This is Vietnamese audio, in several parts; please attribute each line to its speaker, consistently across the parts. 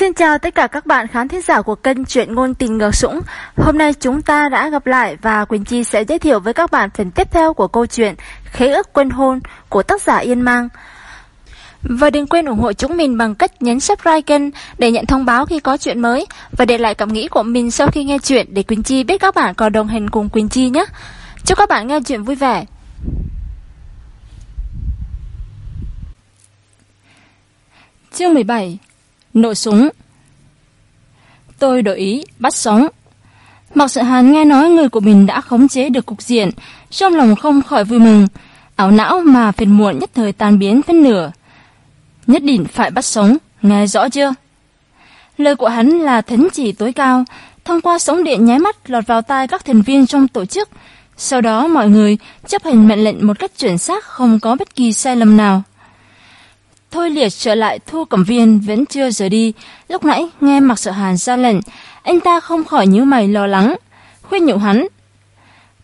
Speaker 1: Xin chào tất cả các bạn khán thính giả của kênh Chuyện Ngôn Tình Ngược Sũng. Hôm nay chúng ta đã gặp lại và Quỳnh Chi sẽ giới thiệu với các bạn phần tiếp theo của câu chuyện Khế ước quên hôn của tác giả Yên Mang. Và đừng quên ủng hộ chúng mình bằng cách nhấn subscribe kênh để nhận thông báo khi có chuyện mới và để lại cảm nghĩ của mình sau khi nghe chuyện để Quỳnh Chi biết các bạn còn đồng hành cùng Quỳnh Chi nhé. Chúc các bạn nghe chuyện vui vẻ.
Speaker 2: Chương 17 Nổ súng Tôi đổi ý, bắt sống. Mặc sợ hàn nghe nói người của mình đã khống chế được cục diện, trong lòng không khỏi vui mừng. Ảo não mà phiền muộn nhất thời tan biến phân nửa. Nhất định phải bắt sống, nghe rõ chưa? Lời của hắn là thấn chỉ tối cao, thông qua sóng điện nháy mắt lọt vào tai các thành viên trong tổ chức. Sau đó mọi người chấp hành mệnh lệnh một cách chuẩn xác không có bất kỳ sai lầm nào. Thôi liệt trở lại thu cẩm viên vẫn chưa rời đi. Lúc nãy nghe mặc sợ hàn ra lệnh, anh ta không khỏi nhíu mày lo lắng. Khuyên nhủ hắn.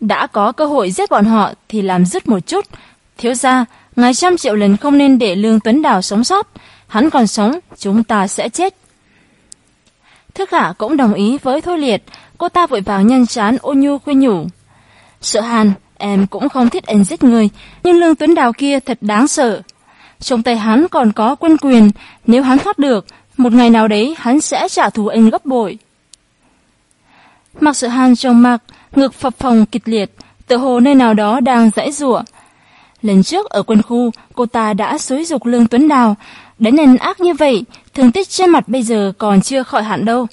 Speaker 2: Đã có cơ hội giết bọn họ thì làm dứt một chút. Thiếu ra, ngài trăm triệu lần không nên để Lương Tuấn Đào sống sót. Hắn còn sống, chúng ta sẽ chết. Thức hạ cũng đồng ý với Thôi Liệt, cô ta vội vàng nhân chán ô nhu khuyên nhủ. Sợ hàn, em cũng không thích anh giết người, nhưng Lương Tuấn Đào kia thật đáng sợ. Trong tay hắn còn có quân quyền, nếu hắn thoát được, một ngày nào đấy hắn sẽ trả thù anh gấp bội. Mặc sự hàn trong mặt, ngực phập phồng kịch liệt, tự hồ nơi nào đó đang dãy rủa. Lần trước ở quân khu, cô ta đã xối dục Lương Tuấn Đào, đánh nền ác như vậy, thương tích trên mặt bây giờ còn chưa khỏi hẳn đâu.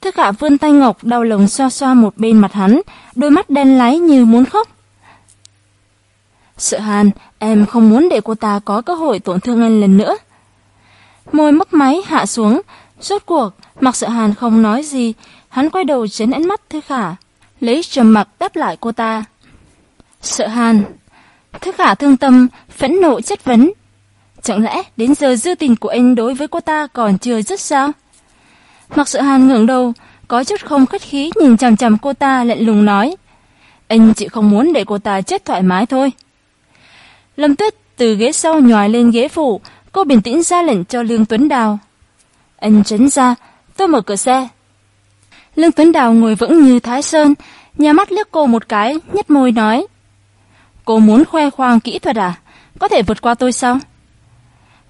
Speaker 2: Thức cả vươn tay ngọc đau lòng xoa xoa một bên mặt hắn, đôi mắt đen láy như muốn khóc. Sợ hàn, em không muốn để cô ta có cơ hội tổn thương anh lần nữa. Môi mấp máy hạ xuống, rốt cuộc, mặc sợ hàn không nói gì, hắn quay đầu chấn ánh mắt Thư Khả, lấy trầm mặc đáp lại cô ta. Sợ hàn. Thư Khả thương tâm, phẫn nộ chất vấn. Chẳng lẽ đến giờ dư tình của anh đối với cô ta còn chưa dứt sao? Mặc sợ hàn ngẩng đầu, có chút không khách khí nhìn chằm chằm cô ta lạnh lùng nói. Anh chỉ không muốn để cô ta chết thoải mái thôi. Lâm Tuyết từ ghế sau nhòi lên ghế phụ, cô bình tĩnh ra lệnh cho Lương Tuấn Đào. Anh tránh ra, tôi mở cửa xe. Lương Tuấn Đào ngồi vững như Thái Sơn, nhà mắt liếc cô một cái, nhếch môi nói. Cô muốn khoe khoang kỹ thuật à? Có thể vượt qua tôi sao?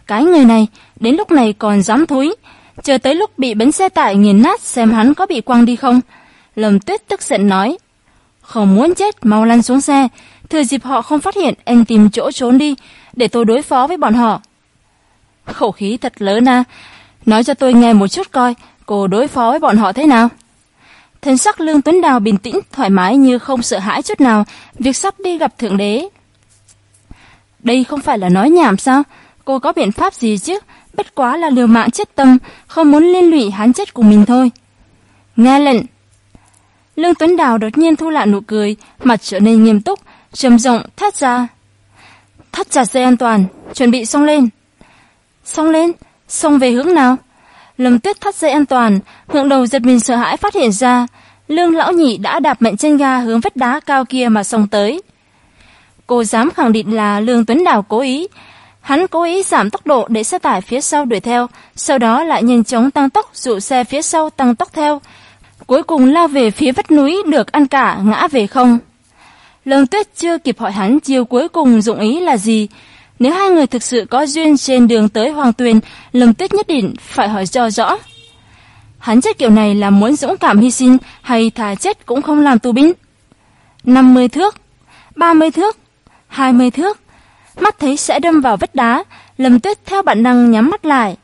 Speaker 2: Cái người này, đến lúc này còn dám thúi, chờ tới lúc bị bánh xe tải nghiền nát xem hắn có bị quăng đi không. Lâm Tuyết tức giận nói. Không muốn chết, mau lăn xuống xe, Thừa dịp họ không phát hiện, anh tìm chỗ trốn đi, để tôi đối phó với bọn họ. Khẩu khí thật lớn à, nói cho tôi nghe một chút coi, cô đối phó với bọn họ thế nào? Thân sắc Lương Tuấn Đào bình tĩnh, thoải mái như không sợ hãi chút nào, việc sắp đi gặp Thượng Đế. Đây không phải là nói nhảm sao? Cô có biện pháp gì chứ? Bất quá là liều mạng chết tâm, không muốn liên lụy hắn chết cùng mình thôi. Nghe lệnh. Lương Tuấn Đào đột nhiên thu lại nụ cười, mặt trở nên nghiêm túc, trầm rộng thắt ra. Thắt chặt dây an toàn, chuẩn bị xong lên. Xong lên, xong về hướng nào? Lâm Tuyết thắt dây an toàn, ngượng đầu giật mình sợ hãi phát hiện ra, Lương lão nhị đã đạp mạnh chân ga hướng vách đá cao kia mà xông tới. Cô dám khẳng định là Lương Tuấn Đào cố ý. Hắn cố ý giảm tốc độ để xe tải phía sau đuổi theo, sau đó lại nhanh chóng tăng tốc dụ xe phía sau tăng tốc theo. Cuối cùng lao về phía vách núi được ăn cả ngã về không. Lương Tuyết chưa kịp hỏi hắn chiều cuối cùng dụng ý là gì. Nếu hai người thực sự có duyên trên đường tới Hoàng Tuyền, Lâm Tuyết nhất định phải hỏi cho rõ. Hắn chết kiểu này là muốn dũng cảm hy sinh hay thà chết cũng không làm tù binh? 50 thước, 30 thước, 20 thước. Mắt thấy sẽ đâm vào vách đá, Lâm Tuyết theo bản năng nhắm mắt lại.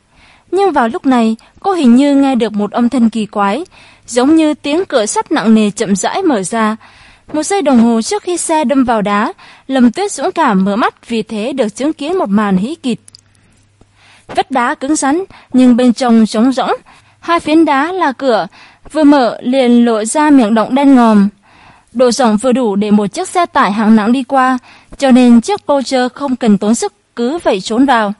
Speaker 2: Nhưng vào lúc này, cô hình như nghe được một âm thanh kỳ quái, giống như tiếng cửa sắt nặng nề chậm rãi mở ra, một giây đồng hồ trước khi xe đâm vào đá, Lâm Tuyết dũng cảm mở mắt vì thế được chứng kiến một màn hí kịch. Vách đá cứng rắn, nhưng bên trong trống rỗng. Hai phiến đá là cửa, vừa mở liền lộ ra miệng động đen ngòm. Độ rộng vừa đủ để một chiếc xe tải hạng nặng đi qua, cho nên chiếc Porsche không cần tốn sức cứ vậy trốn vào.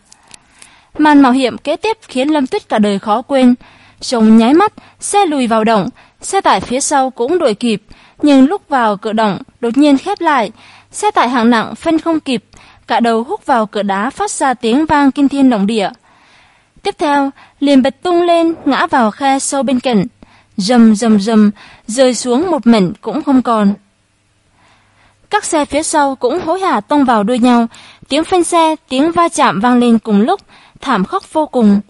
Speaker 2: Màn mạo hiểm kế tiếp khiến Lâm Tuyết cả đời khó quên. Trong nháy mắt, xe lùi vào động, xe tải phía sau cũng đuổi kịp, nhưng lúc vào cửa động đột nhiên khép lại, xe tải hạng nặng phân không kịp, cả đầu hút vào cửa đá phát ra tiếng vang kinh thiên động địa. Tiếp theo, liền bật tung lên, ngã vào khe sâu bên cạnh. Rầm rầm rầm, rơi xuống một mảnh cũng không còn. Các xe phía sau cũng hối hả tông vào đuôi nhau, tiếng phanh xe, tiếng va chạm vang lên cùng lúc, thảm khốc vô cùng.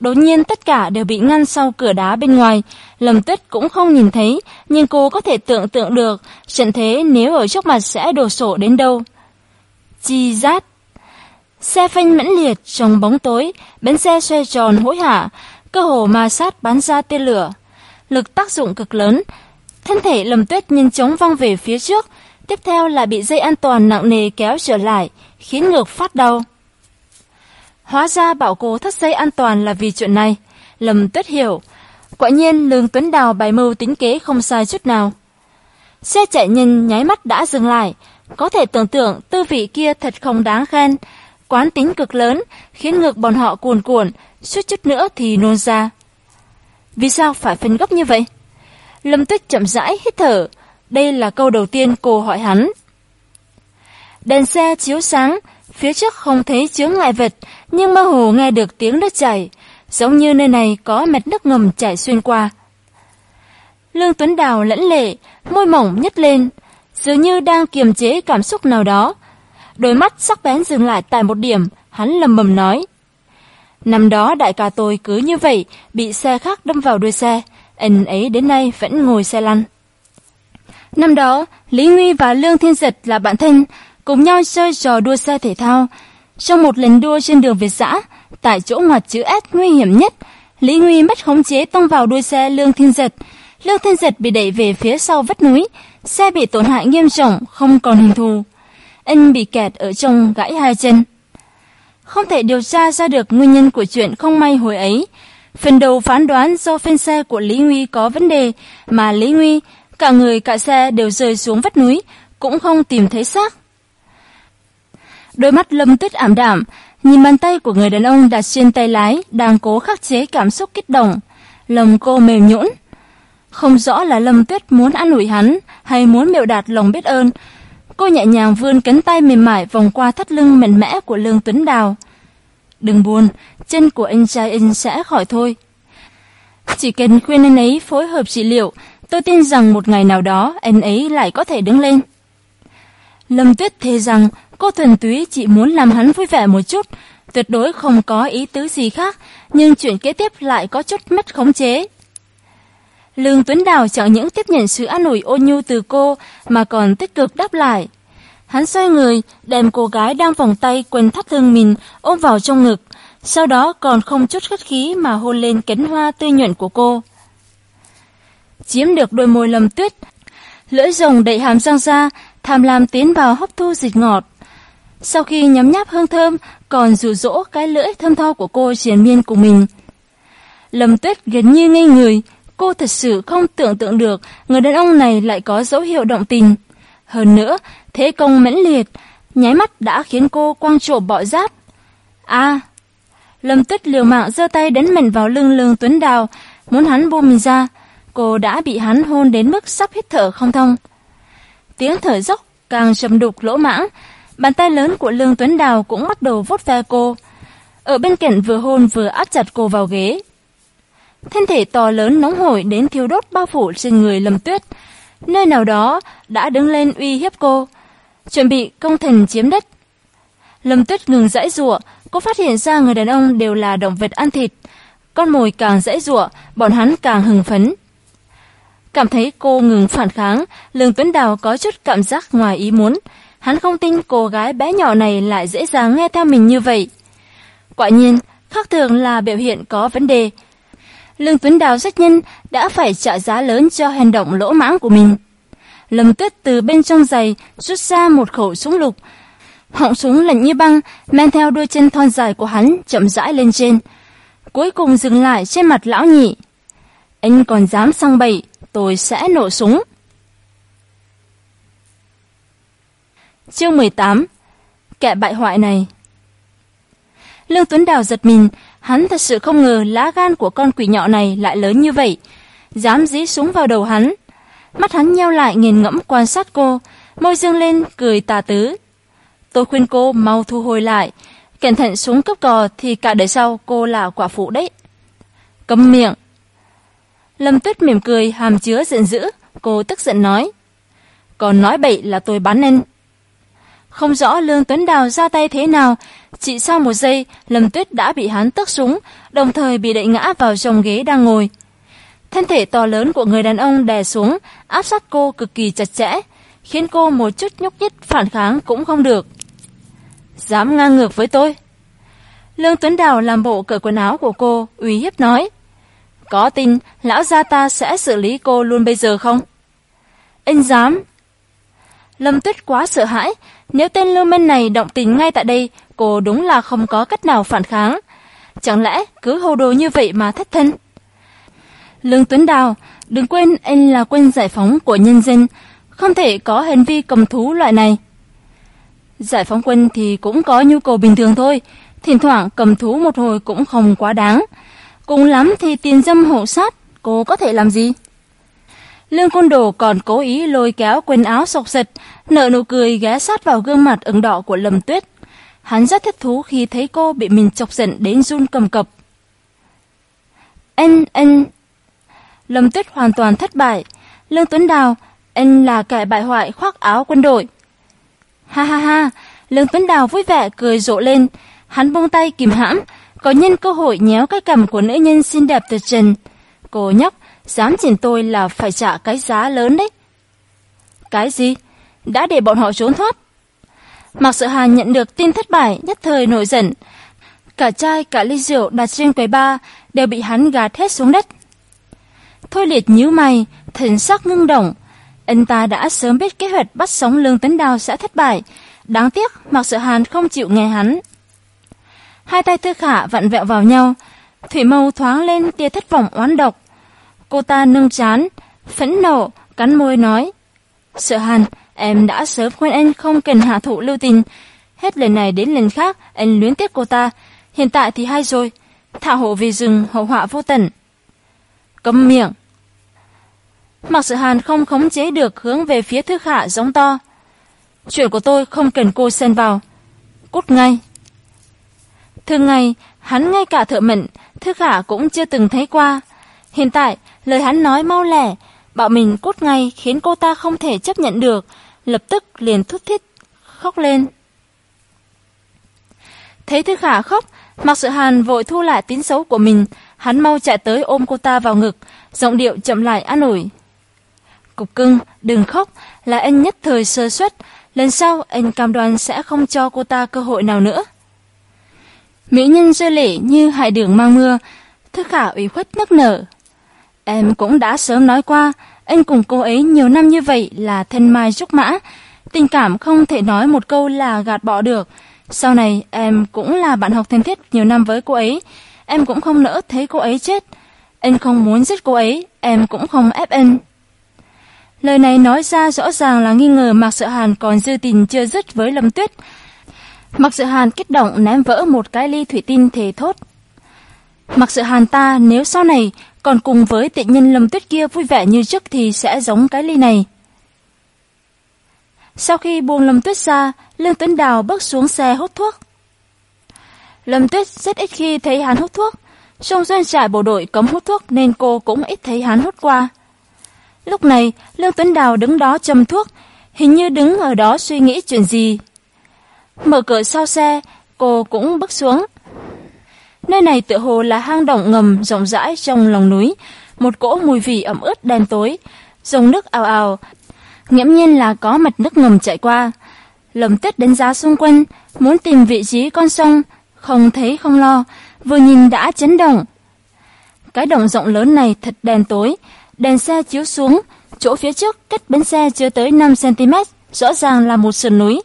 Speaker 2: Đột nhiên tất cả đều bị ngăn sau cửa đá bên ngoài, Lâm Tuyết cũng không nhìn thấy, nhưng cô có thể tưởng tượng được trận thế nếu ở trước mặt sẽ đổ sổ đến đâu. Chi rát Xe phanh mãnh liệt trong bóng tối, bến xe xoay tròn hối hả, cơ hồ ma sát bắn ra tia lửa. Lực tác dụng cực lớn, thân thể Lâm Tuyết nhanh chóng văng về phía trước, tiếp theo là bị dây an toàn nặng nề kéo trở lại, khiến ngược phát đau. Hóa ra bảo cô thắt dây an toàn là vì chuyện này. Lâm Tuyết hiểu. Quả nhiên Lương Tuấn Đào bài mưu tính kế không sai chút nào. Xe chạy nhanh nháy mắt đã dừng lại. Có thể tưởng tượng tư vị kia thật không đáng khen. Quán tính cực lớn, khiến ngược bọn họ cuồn cuộn, suốt chút nữa thì nôn ra. Vì sao phải phân gốc như vậy? Lâm Tuyết chậm rãi hít thở. Đây là câu đầu tiên cô hỏi hắn. Đèn xe chiếu sáng, phía trước không thấy chướng ngại vật, nhưng mơ hồ nghe được tiếng nước chảy, giống như nơi này có mạch nước ngầm chảy xuyên qua. Lương Tuấn Đào lẫn lệ, môi mỏng nhếch lên, dường như đang kiềm chế cảm xúc nào đó. Đôi mắt sắc bén dừng lại tại một điểm, hắn lầm bầm nói. Năm đó đại ca tôi cứ như vậy, bị xe khác đâm vào đuôi xe, anh ấy đến nay vẫn ngồi xe lăn. Năm đó, Lý Nguy và Lương Thiên Giật là bạn thân, cùng nhau chơi trò đua xe thể thao, trong một lần đua trên đường Việt xã, tại chỗ ngoặt chữ S nguy hiểm nhất, Lý Nguy mất khống chế tông vào đuôi xe Lương Thiên Giật. Lương Thiên Giật bị đẩy về phía sau vách núi, xe bị tổn hại nghiêm trọng, không còn hình thù. Anh bị kẹt ở trong gãy hai chân. Không thể điều tra ra được nguyên nhân của chuyện không may hồi ấy. Phần đầu phán đoán do phên xe của Lý Nguy có vấn đề, mà Lý Nguy, cả người cả xe đều rơi xuống vách núi, cũng không tìm thấy xác. Đôi mắt Lâm Tuyết ảm đạm, nhìn bàn tay của người đàn ông đặt trên tay lái đang cố khắc chế cảm xúc kích động. Lòng cô mềm nhũn. Không rõ là Lâm Tuyết muốn an ủi hắn hay muốn biểu đạt lòng biết ơn. Cô nhẹ nhàng vươn cánh tay mềm mại vòng qua thắt lưng mạnh mẽ của Lương Tuấn Đào. Đừng buồn, chân của anh trai anh sẽ khỏi thôi. Chỉ cần khuyên anh ấy phối hợp trị liệu, tôi tin rằng một ngày nào đó anh ấy lại có thể đứng lên. Lâm Tuyết thề rằng Cô thuần túy chỉ muốn làm hắn vui vẻ một chút, tuyệt đối không có ý tứ gì khác, nhưng chuyện kế tiếp lại có chút mất khống chế. Lương Tuấn Đào chẳng những tiếp nhận sự an ủi ôn nhu từ cô mà còn tích cực đáp lại. Hắn xoay người, đem cô gái đang vòng tay quần thắt lưng mình ôm vào trong ngực, sau đó còn không chút khách khí mà hôn lên cánh hoa tươi nhuận của cô. Chiếm được đôi môi lầm tuyết, lưỡi rồng đẩy hàm răng ra, tham lam tiến vào hấp thu dịch ngọt. Sau khi nhấm nháp hương thơm, còn dụ dỗ cái lưỡi thơm tho của cô triền miên của mình. Lâm Tuyết gần như ngây người, cô thật sự không tưởng tượng được người đàn ông này lại có dấu hiệu động tình. Hơn nữa, thế công mãnh liệt, nháy mắt đã khiến cô quang trổ bọ giáp. À, Lâm Tuyết liều mạng giơ tay đánh mạnh vào lưng lưng Tuấn Đào, muốn hắn buông mình ra. Cô đã bị hắn hôn đến mức sắp hít thở không thông. Tiếng thở dốc càng trầm đục lỗ mãng, Bàn tay lớn của Lương Tuấn Đào cũng bắt đầu vuốt ve cô. Ở bên cạnh vừa hôn vừa áp chặt cô vào ghế. Thân thể to lớn nóng hổi đến thiêu đốt bao phủ trên người Lâm Tuyết. Nơi nào đó đã đứng lên uy hiếp cô, chuẩn bị công thần chiếm đất. Lâm Tuyết ngừng dãy rủa, cô phát hiện ra người đàn ông đều là động vật ăn thịt. Con mồi càng dãy rủa, bọn hắn càng hừng phấn. Cảm thấy cô ngừng phản kháng, Lương Tuấn Đào có chút cảm giác ngoài ý muốn, Hắn không tin cô gái bé nhỏ này lại dễ dàng nghe theo mình như vậy. Quả nhiên, khác thường là biểu hiện có vấn đề. Lương Tuấn Đào rất nhân đã phải trả giá lớn cho hành động lỗ mãng của mình. Lâm Tuyết từ bên trong giày rút ra một khẩu súng lục. Họng súng lạnh như băng, men theo đôi chân thon dài của hắn chậm rãi lên trên. Cuối cùng dừng lại trên mặt lão nhị. Anh còn dám sang bậy, tôi sẽ nổ súng. Chương 18 Kẻ bại hoại này Lương Tuấn Đào giật mình, hắn thật sự không ngờ lá gan của con quỷ nhọ này lại lớn như vậy, dám dí súng vào đầu hắn. Mắt hắn nheo lại nghiền ngẫm quan sát cô, môi dương lên cười tà tứ. Tôi khuyên cô mau thu hồi lại, Cẩn thận súng cấp cò thì cả đời sau cô là quả phụ đấy. cấm miệng. Lâm Tuyết mỉm cười hàm chứa giận dữ, cô tức giận nói. Còn nói bậy là tôi bắn nên không rõ Lương Tuấn Đào ra tay thế nào, chỉ sau một giây, Lâm Tuyết đã bị hắn tước súng, đồng thời bị đẩy ngã vào chồng ghế đang ngồi. Thân thể to lớn của người đàn ông đè xuống, áp sát cô cực kỳ chặt chẽ, khiến cô một chút nhúc nhích phản kháng cũng không được. Dám ngang ngược với tôi. Lương Tuấn Đào làm bộ cởi quần áo của cô, uy hiếp nói. Có tin lão gia ta sẽ xử lý cô luôn bây giờ không? Anh dám. Lâm Tuyết quá sợ hãi, nếu tên lưu manh này động tình ngay tại đây, cô đúng là không có cách nào phản kháng. Chẳng lẽ cứ hồ đồ như vậy mà thất thân? Lương Tuấn Đào, đừng quên anh là quân giải phóng của nhân dân, không thể có hành vi cầm thú loại này. Giải phóng quân thì cũng có nhu cầu bình thường thôi, thỉnh thoảng cầm thú một hồi cũng không quá đáng. Cùng lắm thì tiền dâm hộ sát, cô có thể làm gì? Lương Côn Đồ còn cố ý lôi kéo quần áo sọc sệt, nở nụ cười ghé sát vào gương mặt ửng đỏ của Lâm Tuyết. Hắn rất thích thú khi thấy cô bị mình chọc giận đến run cầm cập. Anh, anh... Lâm Tuyết hoàn toàn thất bại. Lương Tuấn Đào, anh là kẻ bại hoại khoác áo quân đội. Ha ha ha, Lương Tuấn Đào vui vẻ cười rộ lên. Hắn buông tay kìm hãm, có nhân cơ hội nhéo cái cằm của nữ nhân xinh đẹp tuyệt trần. Cô nhóc, dám chỉnh tôi là phải trả cái giá lớn đấy. Cái gì? Đã để bọn họ trốn thoát. Mạc Sợ hàn nhận được tin thất bại, nhất thời nổi giận. Cả chai, cả ly rượu đặt trên quầy ba đều bị hắn gạt hết xuống đất. Thôi liệt nhíu mày, thần sắc ngưng động. Anh ta đã sớm biết kế hoạch bắt sống Lương Tấn Đào sẽ thất bại. Đáng tiếc, Mạc Sợ Hàn không chịu nghe hắn. Hai tay thư Khả vặn vẹo vào nhau. Thủy mâu thoáng lên tia thất vọng oán độc. Cô ta nâng chán, phẫn nộ, cắn môi nói. Sợ Hàn, em đã sớm khuyên anh không cần hạ thủ lưu tình. Hết lần này đến lần khác, anh luyến tiếc cô ta. Hiện tại thì hay rồi. Thả hộ vì rừng, hậu họa vô tận. cấm miệng. Mặc sự hàn không khống chế được hướng về phía thư khả giống to. Chuyện của tôi không cần cô xen vào. Cút ngay. Thường ngày, hắn ngay cả thợ mệnh, thư khả cũng chưa từng thấy qua. Hiện tại, lời hắn nói mau lẻ, bảo mình cút ngay khiến cô ta không thể chấp nhận được, lập tức liền thút thít, khóc lên. Thấy Thư Khả khóc, Mạc Sự Hàn vội thu lại tín xấu của mình, hắn mau chạy tới ôm cô ta vào ngực, giọng điệu chậm lại an ủi. Cục cưng, đừng khóc, là anh nhất thời sơ suất, lần sau anh cam đoan sẽ không cho cô ta cơ hội nào nữa. Mỹ nhân rơi lệ như hải đường mang mưa, Thư Khả ủy khuất nức nở. Em cũng đã sớm nói qua, anh cùng cô ấy nhiều năm như vậy là thân mai trúc mã, tình cảm không thể nói một câu là gạt bỏ được. Sau này em cũng là bạn học thân thiết nhiều năm với cô ấy, em cũng không nỡ thấy cô ấy chết. Anh không muốn giết cô ấy, em cũng không ép anh. Lời này nói ra rõ ràng là nghi ngờ Mạc Sợ Hàn còn dư tình chưa dứt với Lâm Tuyết. Mạc Sợ Hàn kích động ném vỡ một cái ly thủy tinh thề thốt. Mạc Sợ Hàn ta nếu sau này còn cùng với tiện nhân Lâm Tuyết kia vui vẻ như trước thì sẽ giống cái ly này. Sau khi buông Lâm Tuyết ra, Lương Tuấn Đào bước xuống xe hút thuốc. Lâm Tuyết rất ít khi thấy hắn hút thuốc. Trong doanh trại bộ đội cấm hút thuốc nên cô cũng ít thấy hắn hút qua. Lúc này, Lương Tuấn Đào đứng đó châm thuốc, hình như đứng ở đó suy nghĩ chuyện gì. Mở cửa sau xe, cô cũng bước xuống. Nơi này tựa hồ là hang động ngầm rộng rãi trong lòng núi, một cỗ mùi vị ẩm ướt đen tối, dòng nước ào ào, nghiễm nhiên là có mạch nước ngầm chạy qua. Lầm tuyết đánh giá xung quanh, muốn tìm vị trí con sông, không thấy không lo, vừa nhìn đã chấn động. Cái động rộng lớn này thật đen tối, đèn xe chiếu xuống, chỗ phía trước cách bến xe chưa tới 5cm, rõ ràng là một sườn núi.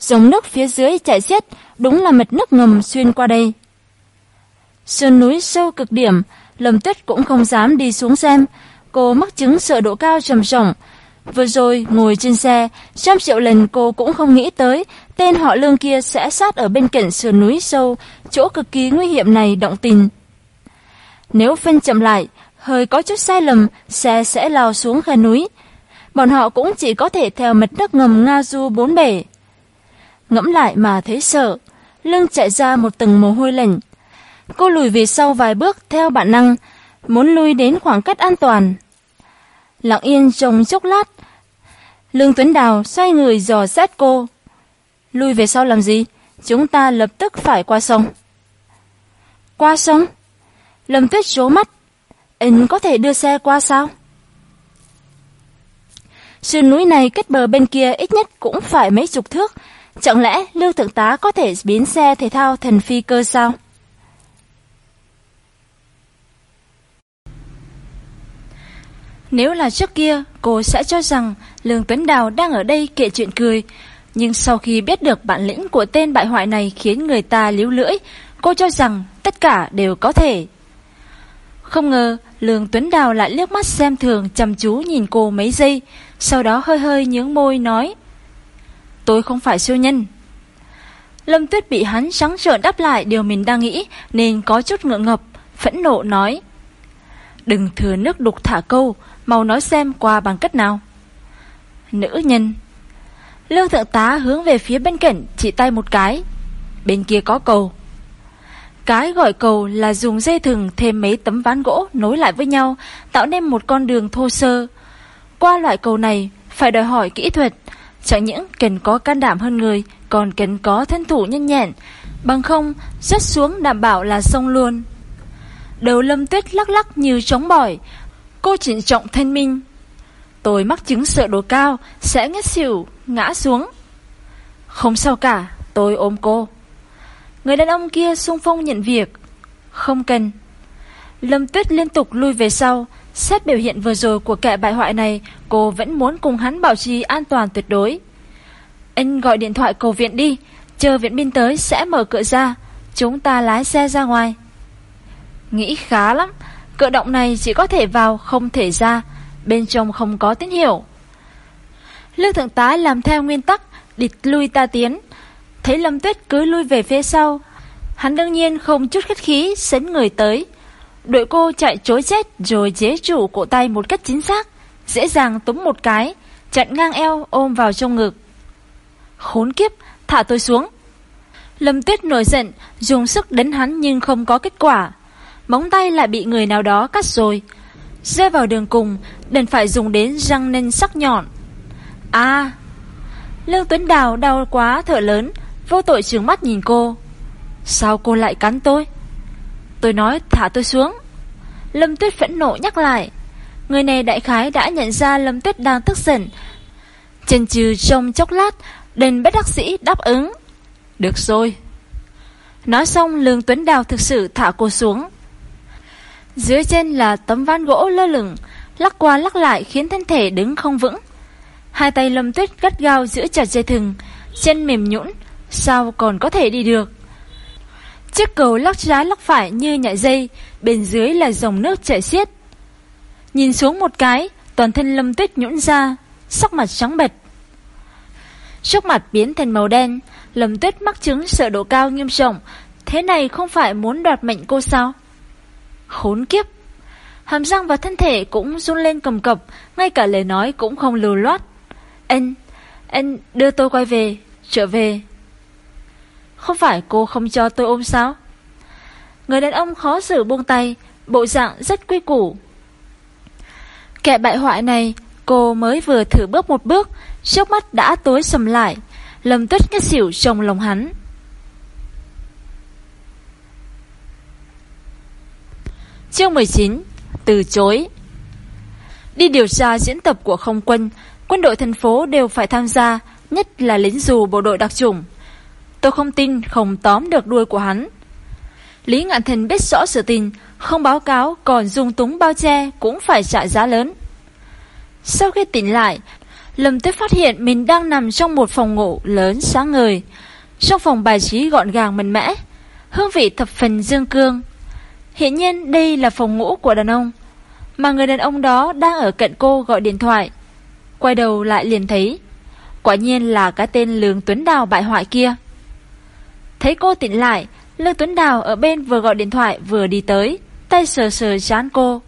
Speaker 2: Dòng nước phía dưới chảy xiết, đúng là mật nước ngầm xuyên qua đây. Sườn núi sâu cực điểm, Lâm Tuyết cũng không dám đi xuống xem, cô mắc chứng sợ độ cao trầm trọng. Vừa rồi ngồi trên xe, trăm triệu lần cô cũng không nghĩ tới tên họ lương kia sẽ sát ở bên cạnh sườn núi sâu, chỗ cực kỳ nguy hiểm này động tình. Nếu phân chậm lại, hơi có chút sai lầm, xe sẽ lao xuống khe núi. Bọn họ cũng chỉ có thể theo mật nước ngầm Nga Du bốn bể. Ngẫm lại mà thấy sợ, lưng chạy ra một tầng mồ hôi lạnh. Cô lùi về sau vài bước theo bản năng, muốn lui đến khoảng cách an toàn. Lặng yên trông chốc lát, Lương Tuấn Đào xoay người dò xét cô. Lui về sau làm gì? Chúng ta lập tức phải qua sông. Qua sông? Lâm Tuyết trố mắt. Anh có thể đưa xe qua sao? Sườn núi này kết bờ bên kia ít nhất cũng phải mấy chục thước. Chẳng lẽ Lưu Thượng tá có thể biến xe thể thao thành phi cơ sao? Nếu là trước kia, cô sẽ cho rằng Lương Tuấn Đào đang ở đây kệ chuyện cười. Nhưng sau khi biết được bản lĩnh của tên bại hoại này khiến người ta líu lưỡi, cô cho rằng tất cả đều có thể. Không ngờ, Lương Tuấn Đào lại liếc mắt xem thường chăm chú nhìn cô mấy giây, sau đó hơi hơi nhướng môi nói Tôi không phải siêu nhân. Lâm Tuyết bị hắn trắng trợn đáp lại điều mình đang nghĩ nên có chút ngượng ngập, phẫn nộ nói Đừng thừa nước đục thả câu, mau nói xem qua bằng cách nào. Nữ nhân Lương thượng tá hướng về phía bên cạnh chỉ tay một cái. Bên kia có cầu. Cái gọi cầu là dùng dây thừng thêm mấy tấm ván gỗ nối lại với nhau, tạo nên một con đường thô sơ. Qua loại cầu này, phải đòi hỏi kỹ thuật, chẳng những cần có can đảm hơn người, còn cần có thân thủ nhanh nhẹn, bằng không, rớt xuống đảm bảo là sông luôn. Đầu lâm tuyết lắc lắc như trống bỏi, cô trịnh trọng thanh minh. Tôi mắc chứng sợ đồ cao, sẽ ngất xỉu, ngã xuống. Không sao cả, tôi ôm cô. Người đàn ông kia xung phong nhận việc. Không cần. Lâm Tuyết liên tục lui về sau. Xét biểu hiện vừa rồi của kẻ bại hoại này, cô vẫn muốn cùng hắn bảo trì an toàn tuyệt đối. Anh gọi điện thoại cầu viện đi, chờ viện binh tới sẽ mở cửa ra. Chúng ta lái xe ra ngoài. Nghĩ khá lắm, cửa động này chỉ có thể vào, không thể ra. Bên trong không có tín hiệu. Lương thượng tá làm theo nguyên tắc, địch lui ta tiến. Thấy Lâm Tuyết cứ lui về phía sau Hắn đương nhiên không chút khách khí Sấn người tới Đội cô chạy chối chết rồi chế chủ cổ tay một cách chính xác Dễ dàng túm một cái Chặn ngang eo ôm vào trong ngực Khốn kiếp Thả tôi xuống Lâm Tuyết nổi giận Dùng sức đánh hắn nhưng không có kết quả Móng tay lại bị người nào đó cắt rồi. Rơi vào đường cùng, Đành phải dùng đến răng nanh sắc nhọn. À Lương Tuấn Đào đau quá thở lớn, Vô tội trừng mắt nhìn cô. Sao cô lại cắn tôi? Tôi nói, thả tôi xuống. Lâm Tuyết phẫn nộ nhắc lại, Người này đại khái đã nhận ra Lâm Tuyết đang tức giận. Chần chừ trong chốc lát, Đền bất đắc sĩ đáp ứng. Được rồi. Nói xong, Lương Tuấn Đào thực sự thả cô xuống. Dưới chân là tấm ván gỗ lơ lửng, Lắc qua lắc lại khiến thân thể đứng không vững. Hai tay Lâm Tuyết gắt gao giữ chặt dây thừng, Chân mềm nhũn, Sao còn có thể đi được? Chiếc cầu lắc trái lắc phải như nhảy dây, Bên dưới là dòng nước chảy xiết. Nhìn xuống một cái, Toàn thân lâm tuyết nhũn ra, Sắc mặt trắng bệch. Trước mặt biến thành màu đen, Lâm tuyết mắc chứng sợ độ cao nghiêm trọng, Thế này không phải muốn đoạt mệnh cô sao? Khốn kiếp. Hàm răng và thân thể cũng run lên cầm cập, Ngay cả lời nói cũng không lưu loát. Anh Anh đưa tôi quay về, Trở về. Không phải cô không cho tôi ôm sao? Người đàn ông khó xử buông tay, Bộ dạng rất quy củ. Kẻ bại hoại này, Cô mới vừa thử bước một bước, Trước mắt đã tối sầm lại, lầm tuyết ngất xỉu trong lòng hắn. Chương 19 Từ chối Đi điều tra diễn tập của không quân Quân đội thành phố đều phải tham gia Nhất là lính dù bộ đội đặc chủng Tôi không tin không tóm được đuôi của hắn. Lý Ngạn thần biết rõ sự tình, không báo cáo còn dùng túng bao che cũng phải trả giá lớn. Sau khi tỉnh lại, Lâm Tuyết phát hiện mình đang nằm trong một phòng ngủ lớn sáng ngời. Trong phòng bài trí gọn gàng mạnh mẽ, hương vị thập phần dương cương. Hiện nhiên đây là phòng ngủ của đàn ông, mà người đàn ông đó đang ở cạnh cô gọi điện thoại. Quay đầu lại liền thấy, quả nhiên là cái tên Lương Tuấn Đào bại hoại kia. Thấy cô tỉnh lại, Lương Tuấn Đào ở bên vừa gọi điện thoại vừa đi tới, tay sờ sờ chán cô.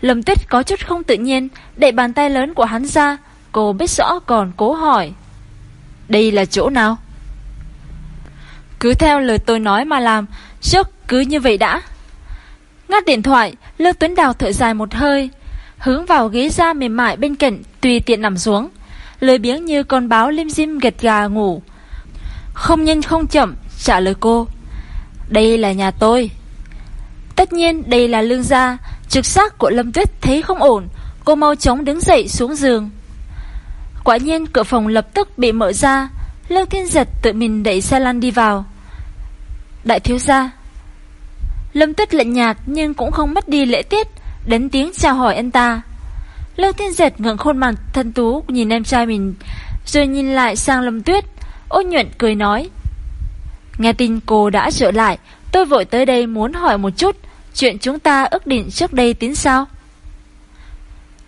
Speaker 2: Lâm Tuyết có chút không tự nhiên, đẩy bàn tay lớn của hắn ra, cô biết rõ còn cố hỏi. Đây là chỗ nào?
Speaker 1: Cứ theo lời tôi nói mà làm, trước cứ như vậy đã. Ngắt điện thoại, Lương Tuấn Đào thở dài một hơi, hướng vào ghế da mềm mại bên cạnh, tùy tiện nằm xuống. Lời biếng như con báo lim dim gật gà ngủ. Không nhanh không chậm, trả lời cô. Đây là nhà tôi. Tất nhiên đây là lương gia, trực giác của Lâm Tuyết thấy không ổn, cô mau chóng đứng dậy xuống giường. Quả nhiên cửa phòng lập tức bị mở ra, Lương Thiên Giật tự mình đẩy xe lăn đi vào. Đại thiếu gia. Lâm Tuyết lạnh nhạt nhưng cũng không mất đi lễ tiết, đến tiếng chào hỏi anh ta. Lương Thiên Dệt ngẩng khuôn mặt thân tú nhìn em trai mình, rồi nhìn lại sang Lâm Tuyết, ôn nhuận cười nói. Nghe tin cô đã trở lại, tôi vội tới đây muốn hỏi một chút, chuyện chúng ta ước định trước đây tính sao?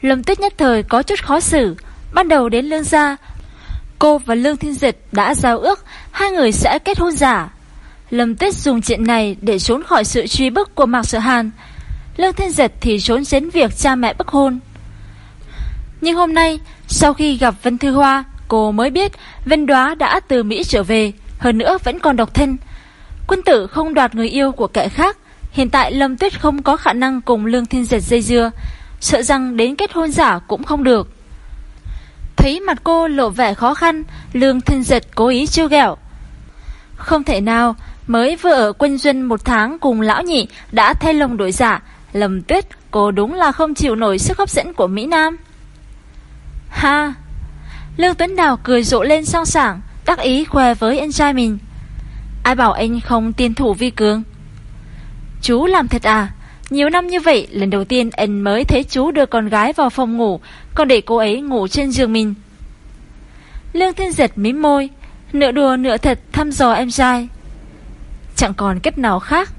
Speaker 1: Lâm Tuyết nhất thời có chút khó xử, ban đầu đến lương gia, cô và Lương Thiên Dịch đã giao ước hai người sẽ kết hôn giả. Lâm Tuyết dùng chuyện này để trốn khỏi sự truy bức của Mạc Sở Hàn. Lương Thiên Giật thì trốn tránh việc cha mẹ bức hôn. Nhưng hôm nay, sau khi gặp Vân Thư Hoa, cô mới biết Vân Đoá đã từ Mỹ trở về, hơn nữa vẫn còn độc thân. Quân tử không đoạt người yêu của kẻ khác, hiện tại Lâm Tuyết không có khả năng cùng Lương Thiên Giật dây dưa, sợ rằng đến kết hôn giả cũng không được. Thấy mặt cô lộ vẻ khó khăn, Lương Thiên Giật cố ý trêu ghẹo. Không thể nào, mới vừa ở quân duyên một tháng cùng lão nhị đã thay lồng đổi dạ. giả, lầm Tuyết cô đúng là không chịu nổi sức hấp dẫn của Mỹ Nam. Ha! Lương Tuấn Đào cười rộ lên song sảng, đắc ý khoe với anh trai mình. Ai bảo anh không tiên thủ vi cường? Chú làm thật à? Nhiều năm như vậy, lần đầu tiên anh mới thấy chú đưa con gái vào phòng ngủ, còn để cô ấy ngủ trên giường mình. Lương Thiên Giật mím môi, nửa đùa nửa thật thăm dò em trai. Chẳng còn cách nào khác.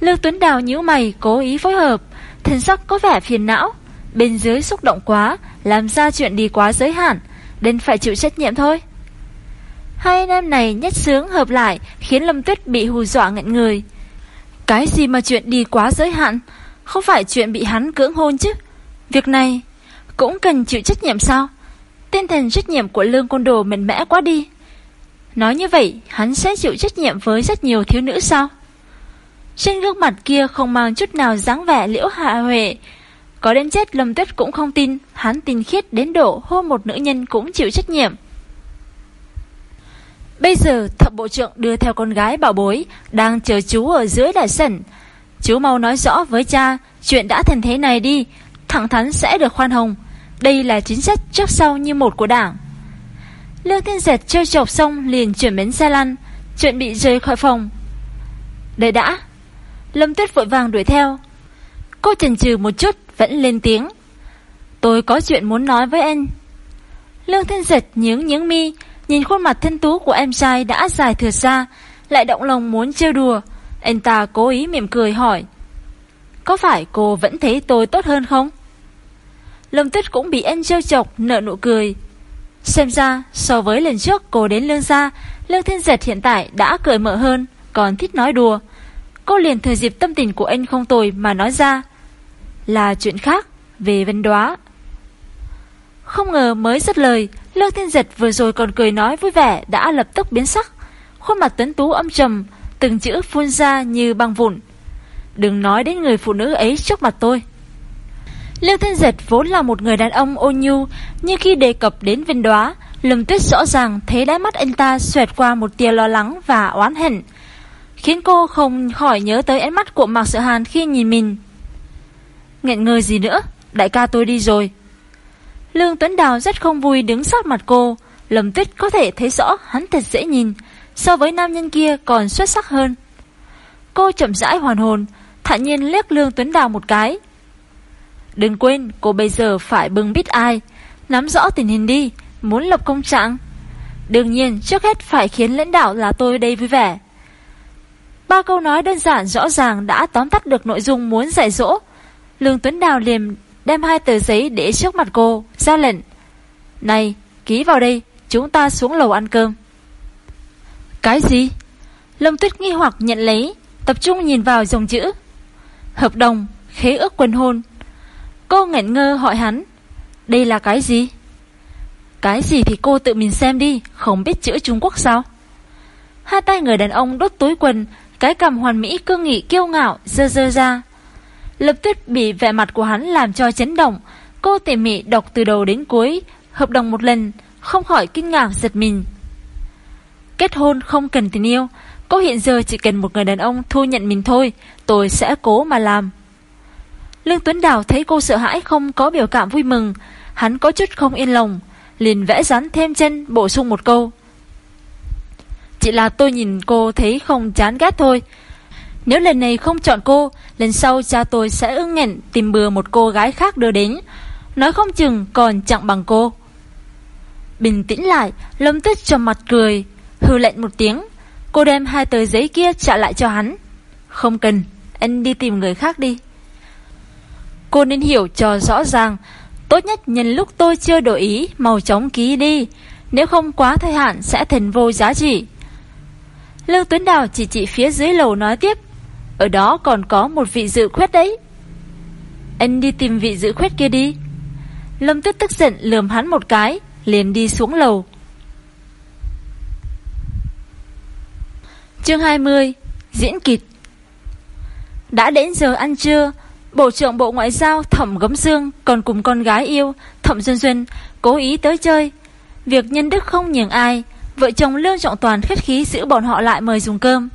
Speaker 1: Lương Tuấn Đào nhíu mày cố ý phối hợp, thần sắc có vẻ phiền não, bên dưới xúc động quá, làm ra chuyện đi quá giới hạn, nên phải chịu trách nhiệm thôi. Hai anh em này nhất sướng hợp lại khiến Lâm Tuyết bị hù dọa ngận người. Cái gì mà chuyện đi quá giới hạn, không phải chuyện bị hắn cưỡng hôn chứ. Việc này cũng cần chịu trách nhiệm sao? Tinh thần trách nhiệm của Lương Côn Đồ mạnh mẽ quá đi. Nói như vậy, hắn sẽ chịu trách nhiệm với rất nhiều thiếu nữ sao? Trên gương mặt kia không mang chút nào dáng vẻ liễu hạ huệ. Có đến chết Lâm Tuyết cũng không tin, hắn tin khiết đến độ hôn một nữ nhân cũng chịu trách nhiệm. Bây giờ thập bộ trưởng đưa theo con gái bảo bối Đang chờ chú ở dưới đại sảnh Chú mau nói rõ với cha Chuyện đã thành thế này đi Thẳng thắn sẽ được khoan hồng Đây là chính sách trước sau như một của đảng Lương Thiên Giật chơi chọc xong Liền chuyển bến xe lăn chuẩn bị rời khỏi phòng Đợi đã Lâm Tuyết vội vàng đuổi theo Cô chần chừ một chút vẫn lên tiếng Tôi có chuyện muốn nói với anh Lương Thiên Giật nhướng nhướng mi Nhìn khuôn mặt thân tú của em trai đã dài thừa ra, lại động lòng muốn trêu đùa. Anh ta cố ý mỉm cười hỏi. Có phải cô vẫn thấy tôi tốt hơn không? Lâm Tuyết cũng bị anh trêu chọc, nợ nụ cười. Xem ra, so với lần trước cô đến lương gia, lương thiên giật hiện tại đã cười mở hơn, còn thích nói đùa. Cô liền thừa dịp tâm tình của anh không tồi mà nói ra. Là chuyện khác, về vấn đoá. Không ngờ mới dứt lời, Lương Thiên Giật vừa rồi còn cười nói vui vẻ đã lập tức biến sắc. Khuôn mặt tuấn tú âm trầm, từng chữ phun ra như băng vụn. Đừng nói đến người phụ nữ ấy trước mặt tôi. Lương Thiên Giật vốn là một người đàn ông ôn nhu, nhưng khi đề cập đến viên đóa, Lâm Tuyết rõ ràng thấy đáy mắt anh ta xoẹt qua một tia lo lắng và oán hận, khiến cô không khỏi nhớ tới ánh mắt của Mạc Sợ Hàn khi nhìn mình. Nghẹn ngờ gì nữa, đại ca tôi đi rồi. Lương Tuấn Đào rất không vui đứng sát mặt cô. Lâm Tuyết có thể thấy rõ hắn thật dễ nhìn, so với nam nhân kia còn xuất sắc hơn. Cô chậm rãi hoàn hồn, thản nhiên liếc Lương Tuấn Đào một cái. Đừng quên, cô bây giờ phải bưng biết ai, nắm rõ tình hình đi, muốn lập công trạng. Đương nhiên, trước hết phải khiến lãnh đạo là tôi đây vui vẻ. Ba câu nói đơn giản rõ ràng đã tóm tắt được nội dung muốn dạy dỗ. Lương Tuấn Đào liền đem hai tờ giấy để trước mặt cô, ra lệnh. Này, ký vào đây, chúng ta xuống lầu ăn cơm. Cái gì? Lâm Tuyết nghi hoặc nhận lấy, tập trung nhìn vào dòng chữ. Hợp đồng, khế ước quân hôn. Cô ngẩn ngơ hỏi hắn, đây là cái gì? Cái gì thì cô tự mình xem đi, không biết chữ Trung Quốc sao?
Speaker 2: Hai tay người đàn ông đốt túi quần, cái cằm hoàn mỹ cương nghị kiêu ngạo, dơ dơ ra. Lập tức bị vẻ mặt của hắn làm cho chấn động. Cô tỉ mỉ đọc từ đầu đến cuối, hợp đồng một lần, không khỏi kinh ngạc giật mình. Kết hôn không cần tình yêu, cô hiện giờ chỉ cần một người đàn ông thu nhận mình thôi, tôi sẽ cố mà làm. Lương Tuấn Đào thấy cô sợ hãi không có biểu cảm vui mừng, hắn có chút không yên lòng, liền vẽ rắn thêm chân bổ sung một câu. Chỉ là tôi nhìn cô thấy không chán ghét thôi. Nếu lần này không chọn cô, lần sau cha tôi sẽ ưng nghẹn tìm bừa một cô gái khác đưa đến. Nói không chừng còn chẳng bằng cô. Bình tĩnh lại, Lâm Tuyết cho mặt cười, hư lệnh một tiếng. Cô đem hai tờ giấy kia trả lại cho hắn. Không cần, anh đi tìm người khác đi. Cô nên hiểu cho rõ ràng, tốt nhất nhân lúc tôi chưa đổi ý, màu chóng ký đi. Nếu không quá thời hạn sẽ thành vô giá trị. Lưu Tuấn Đào chỉ chỉ phía dưới lầu nói tiếp. Ở đó còn có một vị dự khuyết đấy. Anh đi tìm vị dự khuyết kia đi. Lâm Tuyết tức giận lườm hắn một cái, liền đi xuống lầu. Chương 20 Diễn kịch Đã đến giờ ăn trưa, Bộ trưởng Bộ Ngoại giao Thẩm Gấm Dương còn cùng con gái yêu Thẩm Duyên Duyên cố ý tới chơi. Việc nhân đức không nhường ai, vợ chồng Lương Trọng Toàn khách khí giữ bọn họ lại mời dùng cơm.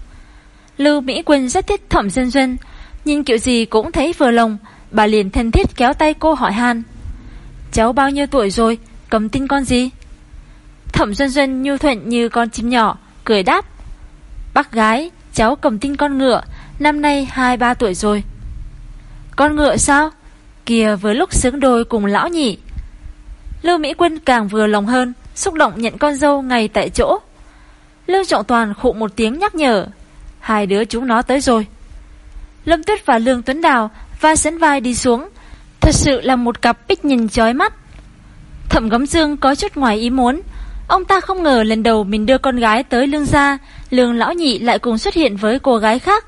Speaker 2: Lưu Mỹ Quân rất thích Thẩm Duyên Duyên, nhìn kiểu gì cũng thấy vừa lòng, bà liền thân thiết kéo tay cô hỏi han. Cháu bao nhiêu tuổi rồi, cầm tin con gì? Thẩm Duyên Duyên nhu thuận như con chim nhỏ, cười đáp. Bác gái, cháu cầm tin con ngựa, năm nay 2-3 tuổi rồi. Con ngựa sao? Kìa vừa lúc sướng đôi cùng lão nhị Lưu Mỹ Quân càng vừa lòng hơn, xúc động nhận con dâu ngay tại chỗ. Lưu Trọng Toàn khụ một tiếng nhắc nhở. Hai đứa chúng nó tới rồi. Lâm Tuyết và Lương Tuấn Đào vai sấn vai đi xuống. Thật sự là một cặp bích nhìn chói mắt. Thẩm Gấm Dương có chút ngoài ý muốn. Ông ta không ngờ lần đầu mình đưa con gái tới lương gia, lương lão nhị lại cùng xuất hiện với cô gái khác.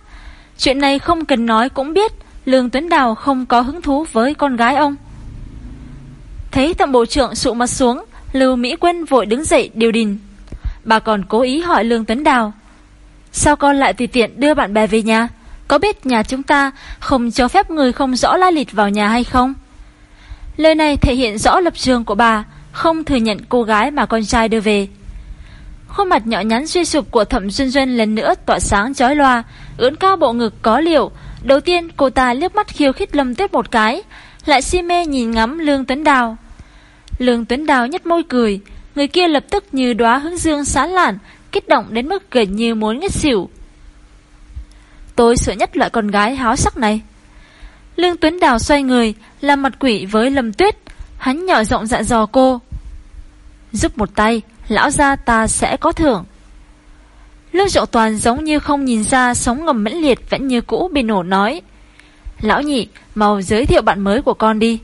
Speaker 2: Chuyện này không cần nói cũng biết, lương Tuấn Đào không có hứng thú với con gái ông. Thấy thẩm bộ trưởng sụ mặt xuống, Lưu Mỹ Quân vội đứng dậy điều đình. Bà còn cố ý hỏi Lương Tuấn Đào. Sao con lại tùy tiện đưa bạn bè về nhà? Có biết nhà chúng ta không cho phép người không rõ la lịch vào nhà hay không? Lời này thể hiện rõ lập trường của bà, không thừa nhận cô gái mà con trai đưa về. Khuôn mặt nhỏ nhắn suy sụp của Thẩm Xuân Duân lần nữa tỏa sáng chói loa, ưỡn cao bộ ngực có liệu. Đầu tiên cô ta liếc mắt khiêu khích Lâm Tuyết một cái, lại si mê nhìn ngắm Lương Tuấn Đào. Lương Tuấn Đào nhếch môi cười, người kia lập tức như đóa hướng dương sáng lạn, kích động đến mức gần như muốn ngất xỉu. Tôi sợ nhất loại con gái háo sắc này. Lương Tuấn Đào xoay người, làm mặt quỷ với Lâm Tuyết, hắn nhỏ giọng dạ dò cô. Giúp một tay, lão gia ta sẽ có thưởng. Lương Trọng Toàn giống như không nhìn ra sống ngầm mãnh liệt vẫn như cũ bị nổ nói. Lão nhị, mau giới thiệu bạn mới của con đi.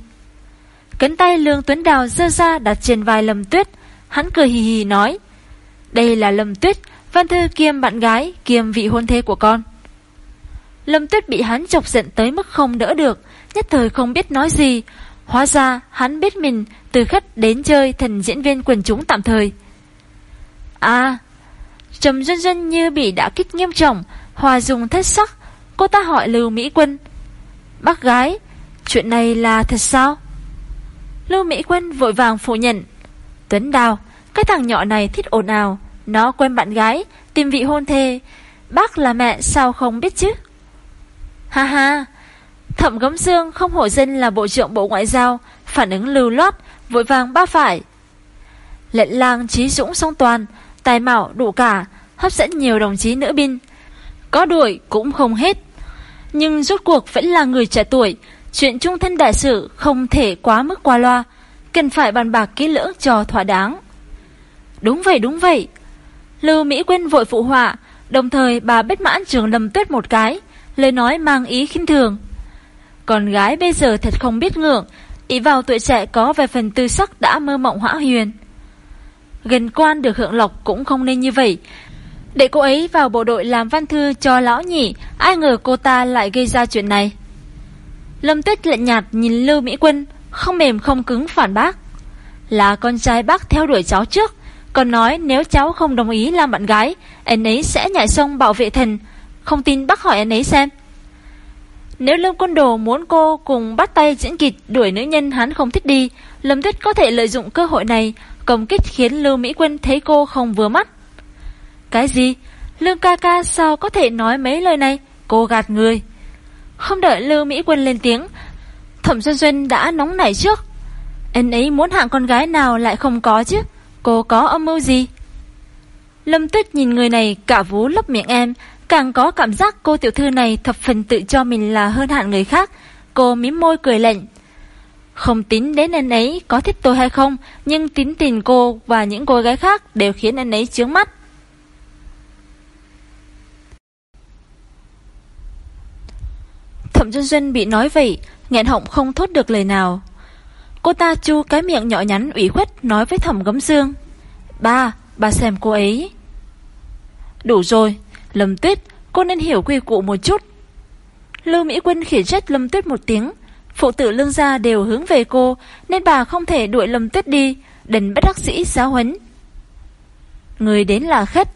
Speaker 2: Cánh tay Lương Tuấn Đào dơ ra đặt trên vai Lâm Tuyết. Hắn cười hì hì nói. Đây là Lâm Tuyết, văn thư kiêm bạn gái, kiêm vị hôn thê của con. Lâm Tuyết bị hắn chọc giận tới mức không đỡ được, nhất thời không biết nói gì. Hóa ra hắn biết mình từ khách đến chơi thành diễn viên quần chúng tạm thời. À, Trầm Dân Dân như bị đã kích nghiêm trọng, hòa dùng thất sắc. Cô ta hỏi Lưu Mỹ Quân. Bác gái, chuyện này là thật sao? Lưu Mỹ Quân vội vàng phủ nhận. Tuấn Đào, cái thằng nhỏ này thích ồn ào, nó quen bạn gái, tìm vị hôn thê. Bác là mẹ sao không biết chứ? Ha ha, Thẩm Gấm Dương không hổ dân là Bộ trưởng Bộ Ngoại giao, phản ứng lưu loát, vội vàng ba phải. Lệnh lang trí dũng song toàn, tài mạo đủ cả, hấp dẫn nhiều đồng chí nữ binh. Có đuổi cũng không hết. Nhưng rốt cuộc vẫn là người trẻ tuổi, Chuyện trung thân đại sự không thể quá mức qua loa, cần phải bàn bạc kỹ lưỡng cho thỏa đáng. Đúng vậy, đúng vậy. Lưu Mỹ Quyên vội phụ họa, đồng thời bà bết mãn trường lầm tuyết một cái, lời nói mang ý khinh thường. Con gái bây giờ thật không biết ngưỡng, ý vào tuổi trẻ có vài phần tư sắc đã mơ mộng hỏa huyền. Gần quan được hưởng lộc cũng không nên như vậy. Để cô ấy vào bộ đội làm văn thư cho lão nhỉ, ai ngờ cô ta lại gây ra chuyện này. Lâm Tuyết lạnh nhạt nhìn Lưu Mỹ Quân, không mềm không cứng phản bác. Là con trai bác theo đuổi cháu trước,
Speaker 1: Còn nói nếu cháu không đồng ý làm bạn gái, anh ấy sẽ nhảy sông bảo vệ thần. Không tin bác hỏi anh ấy xem. Nếu Lâm Quân Đồ muốn cô cùng bắt tay diễn kịch đuổi nữ nhân hắn không thích đi, Lâm Tuyết có thể lợi dụng cơ hội này công kích khiến Lưu Mỹ Quân thấy cô không vừa mắt. Cái gì? Lương ca ca sao có thể nói mấy lời này? Cô gạt người. Không đợi Lưu Mỹ Quân lên tiếng, Thẩm Xuân Xuân đã nóng nảy trước. Anh ấy muốn hạng con gái nào lại không có chứ? Cô có âm mưu gì? Lâm Tuyết nhìn người này cả vú lấp miệng em, càng có cảm giác cô tiểu thư này thập phần tự cho mình là hơn hạng người khác. Cô mím môi cười lạnh. Không tính đến anh ấy có thích tôi hay không, nhưng tính tình cô và những cô gái khác đều khiến anh ấy chướng mắt. Thẩm Xuân Xuân bị nói vậy, nghẹn họng không thốt được lời nào. Cô ta chu cái miệng nhỏ nhắn ủy khuất nói với Thẩm Gấm Dương. Ba, ba xem cô ấy. Đủ rồi, Lâm Tuyết, cô nên hiểu quy củ một chút. Lưu Mỹ Quân khiển trách Lâm Tuyết một tiếng. Phụ tử lương gia đều hướng về cô, nên bà không thể đuổi Lâm Tuyết đi, đành bất đắc sĩ giáo huấn. Người đến là khách.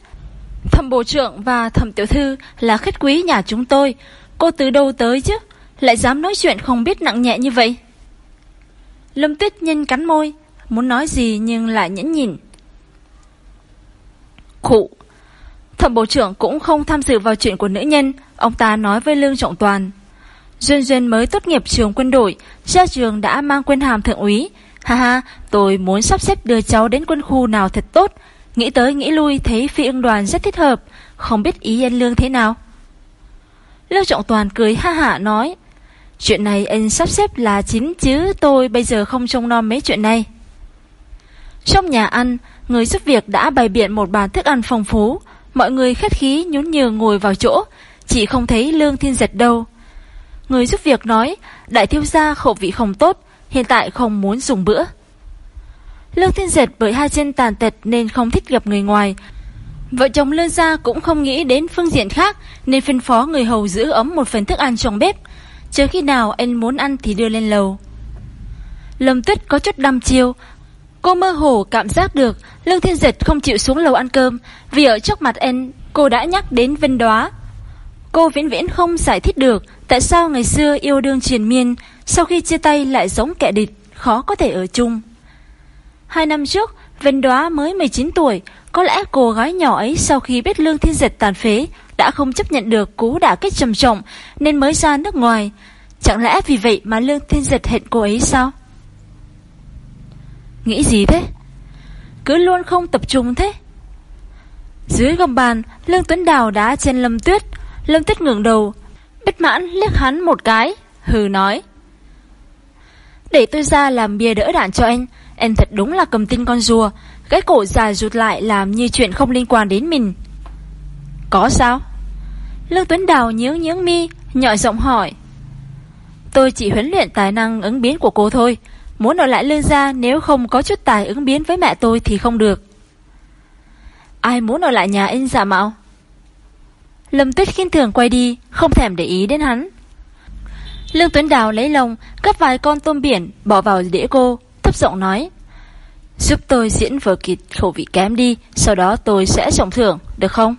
Speaker 1: Thẩm bộ trưởng và thẩm tiểu thư là khách quý nhà chúng tôi. Cô từ đâu tới chứ? Lại dám nói chuyện không biết nặng nhẹ như vậy. Lâm Tuyết nhân cắn môi, muốn nói gì nhưng lại nhẫn nhịn. Khụ. Thẩm bộ trưởng cũng không tham dự vào chuyện của nữ nhân, ông ta nói với Lương Trọng Toàn. Duyên Duyên mới tốt nghiệp trường quân đội, ra trường đã mang quân hàm thượng úy. Ha ha, tôi muốn sắp xếp đưa cháu đến quân khu nào thật tốt. Nghĩ tới nghĩ lui thấy phi ưng đoàn rất thích hợp, không biết ý anh Lương thế nào. Lương Trọng Toàn cười ha hả nói, chuyện này anh sắp xếp là chính chứ tôi bây giờ không trông nom mấy chuyện này. Trong nhà ăn, người giúp việc đã bày biện một bàn thức ăn phong phú, mọi người khách khí nhún nhường ngồi vào chỗ, chỉ không thấy Lương Thiên Giật đâu. Người giúp việc nói, đại thiếu gia khẩu vị không tốt, hiện tại không muốn dùng bữa. Lương Thiên Giật bởi hai chân tàn tật nên không thích gặp người ngoài. Vợ chồng Lương Gia cũng không nghĩ đến phương diện khác nên phân phó người hầu giữ ấm một phần thức ăn trong bếp. Chờ khi nào anh muốn ăn thì đưa lên lầu. Lâm Tuyết có chút đăm chiêu. Cô mơ hồ cảm giác được Lương Thiên Giật không chịu xuống lầu ăn cơm vì ở trước mặt em cô đã nhắc đến Vân đóa Cô viễn viễn không giải thích được tại sao ngày xưa yêu đương triền miên sau khi chia tay lại giống kẻ địch, khó có thể ở chung. Hai năm trước, Vân đóa mới 19 tuổi, có lẽ cô gái nhỏ ấy sau khi biết Lương Thiên Giật tàn phế đã không chấp nhận được cú đả kích trầm trọng nên mới ra nước ngoài. Chẳng lẽ vì vậy mà Lương Thiên Giật hẹn cô ấy sao? Nghĩ gì thế? Cứ luôn không tập trung thế. Dưới gầm bàn, Lương Tuấn Đào đã trên Lâm Tuyết. Lâm Tuyết ngưỡng đầu, bất mãn liếc hắn một cái, hừ nói. Để tôi ra làm bia đỡ đạn cho anh, Em thật đúng là cầm tin con rùa, cái cổ dài rụt lại làm như chuyện không liên quan đến mình. Có sao? Lương Tuấn Đào nhướng nhướng mi, nhỏ giọng hỏi. Tôi chỉ huấn luyện tài năng ứng biến của cô thôi. Muốn ở lại lương gia nếu không có chút tài ứng biến với mẹ tôi thì không được. Ai muốn ở lại nhà anh giả dạ mạo? Lâm Tuyết khiên thường quay đi, không thèm để ý đến hắn. Lương Tuấn Đào lấy lồng, cắt vài con tôm biển, bỏ vào đĩa cô, thấp giọng nói. Giúp tôi diễn vở kịch khẩu vị kém đi, sau đó tôi sẽ trọng thưởng, được không?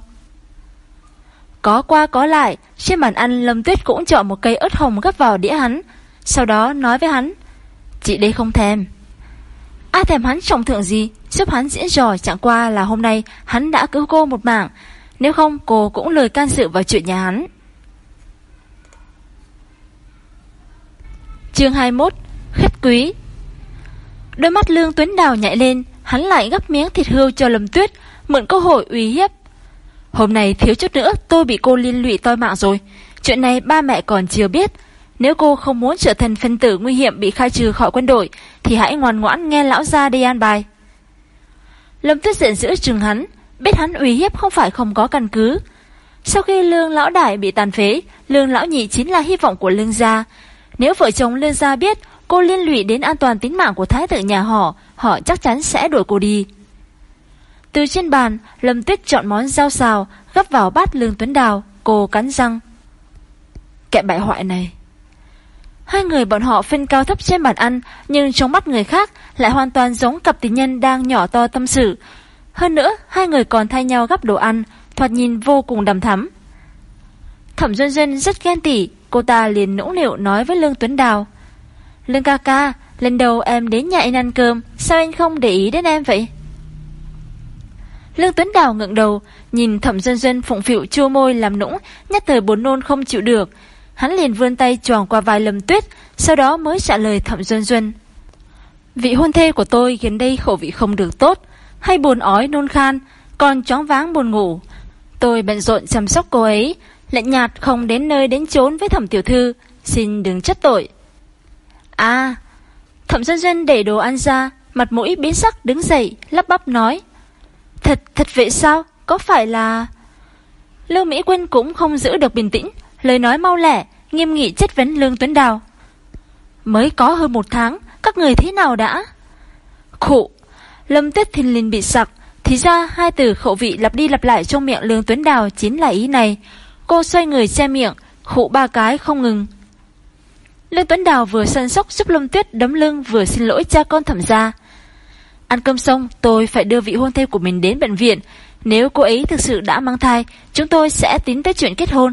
Speaker 1: Có qua có lại, trên bàn ăn Lâm Tuyết cũng chọn một cây ớt hồng gấp vào đĩa hắn, sau đó nói với hắn. Chị đây không thèm. Ai thèm hắn trọng thưởng gì, giúp hắn diễn trò chẳng qua là hôm nay hắn đã cứu cô một mạng, nếu không cô cũng lời can dự vào chuyện nhà hắn. Chương 21 Khách quý Đôi mắt lương tuyến đào nhạy lên Hắn lại gấp miếng thịt hươu cho lầm tuyết Mượn cơ hội uy hiếp Hôm nay thiếu chút nữa tôi bị cô liên lụy toi mạng rồi Chuyện này ba mẹ còn chưa biết nếu cô không muốn trở thành phân tử nguy hiểm Bị khai trừ khỏi quân đội, Thì hãy ngoan ngoãn nghe lão gia đi an bài. Lâm tuyết giận giữ chừng hắn, Biết hắn uy hiếp không phải không có căn cứ. Sau khi lương lão đại bị tàn phế, Lương lão nhị chính là hy vọng của lương gia. Nếu vợ chồng lương gia biết Cô liên lụy đến an toàn tính mạng của thái tử nhà họ Họ chắc chắn sẽ đuổi cô đi. Từ trên bàn, Lâm Tuyết chọn món rau xào, gấp vào bát lương tuấn đào, Cô cắn răng. Kẻ bại hoại này. Hai người bọn họ phân cao thấp trên bàn ăn Nhưng trong mắt người khác Lại hoàn toàn giống cặp tình nhân đang nhỏ to tâm sự Hơn nữa, hai người còn thay nhau gắp đồ ăn, thoạt nhìn vô cùng đầm thắm. Thẩm Duân Duân rất ghen tỉ, cô ta liền nũng nịu nói với Lương Tuấn Đào. Lương ca ca, lần đầu em đến nhà anh ăn cơm, sao anh không để ý đến em vậy? Lương Tuấn Đào ngượng đầu, nhìn Thẩm Duân Duân phụng phịu chua môi làm nũng, nhất thời bốn nôn không chịu được. Hắn liền vươn tay choàng qua vai Lâm Tuyết, sau đó mới trả lời Thẩm Duân Duân. Vị hôn thê của tôi gần đây khẩu vị không được tốt, hay buồn ói nôn khan, còn chóng váng buồn ngủ. Tôi bận rộn chăm sóc cô ấy, lạnh nhạt không đến nơi đến chốn với thẩm tiểu thư, xin đừng trách tội. À, thẩm Duân Duân để đồ ăn ra, mặt mũi biến sắc đứng dậy, lắp bắp nói. Thật, thật vậy sao? Có phải là... Lưu Mỹ Quân cũng không giữ được bình tĩnh, lời nói mau lẻ, nghiêm nghị chất vấn Lương Tuấn Đào. Mới có hơn một tháng, các người thế nào đã? Khụ, Lâm Tuyết thình Linh bị sặc, thì ra hai từ khẩu vị lặp đi lặp lại trong miệng Lương Tuấn Đào chính là ý này. Cô xoay người che miệng, khụ ba cái không ngừng. Lương Tuấn Đào vừa săn sóc giúp Lâm Tuyết đấm lưng vừa xin lỗi cha con thẩm gia. Ăn cơm xong, tôi phải đưa vị hôn thê của mình đến bệnh viện. Nếu cô ấy thực sự đã mang thai, chúng tôi sẽ tính tới chuyện kết hôn.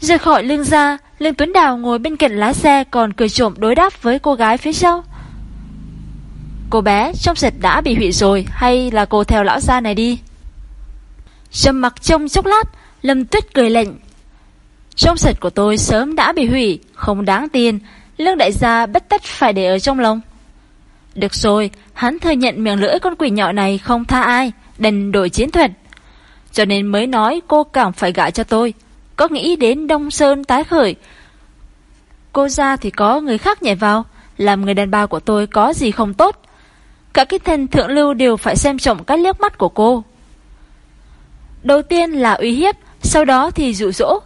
Speaker 1: Rời khỏi lương gia, Lương Tuấn Đào ngồi bên cạnh lái xe còn cười trộm đối đáp với cô gái phía sau. Cô bé trong sệt đã bị hủy rồi hay là cô theo lão gia này đi? Trầm mặc trong chốc lát, Lâm Tuyết cười lệnh. Trong sệt của tôi sớm đã bị hủy, không đáng tiền, lương đại gia bất tất phải để ở trong lòng. Được rồi, hắn thừa nhận miệng lưỡi con quỷ nhỏ này không tha ai, đành đổi chiến thuật. Cho nên mới nói cô càng phải gãi cho tôi. Có nghĩ đến Đông Sơn tái khởi. Cô ra thì có người khác nhảy vào, làm người đàn bà của tôi có gì không tốt. Cả cái thần thượng lưu đều phải xem trọng các liếc mắt của cô. Đầu tiên là uy hiếp, sau đó thì dụ dỗ.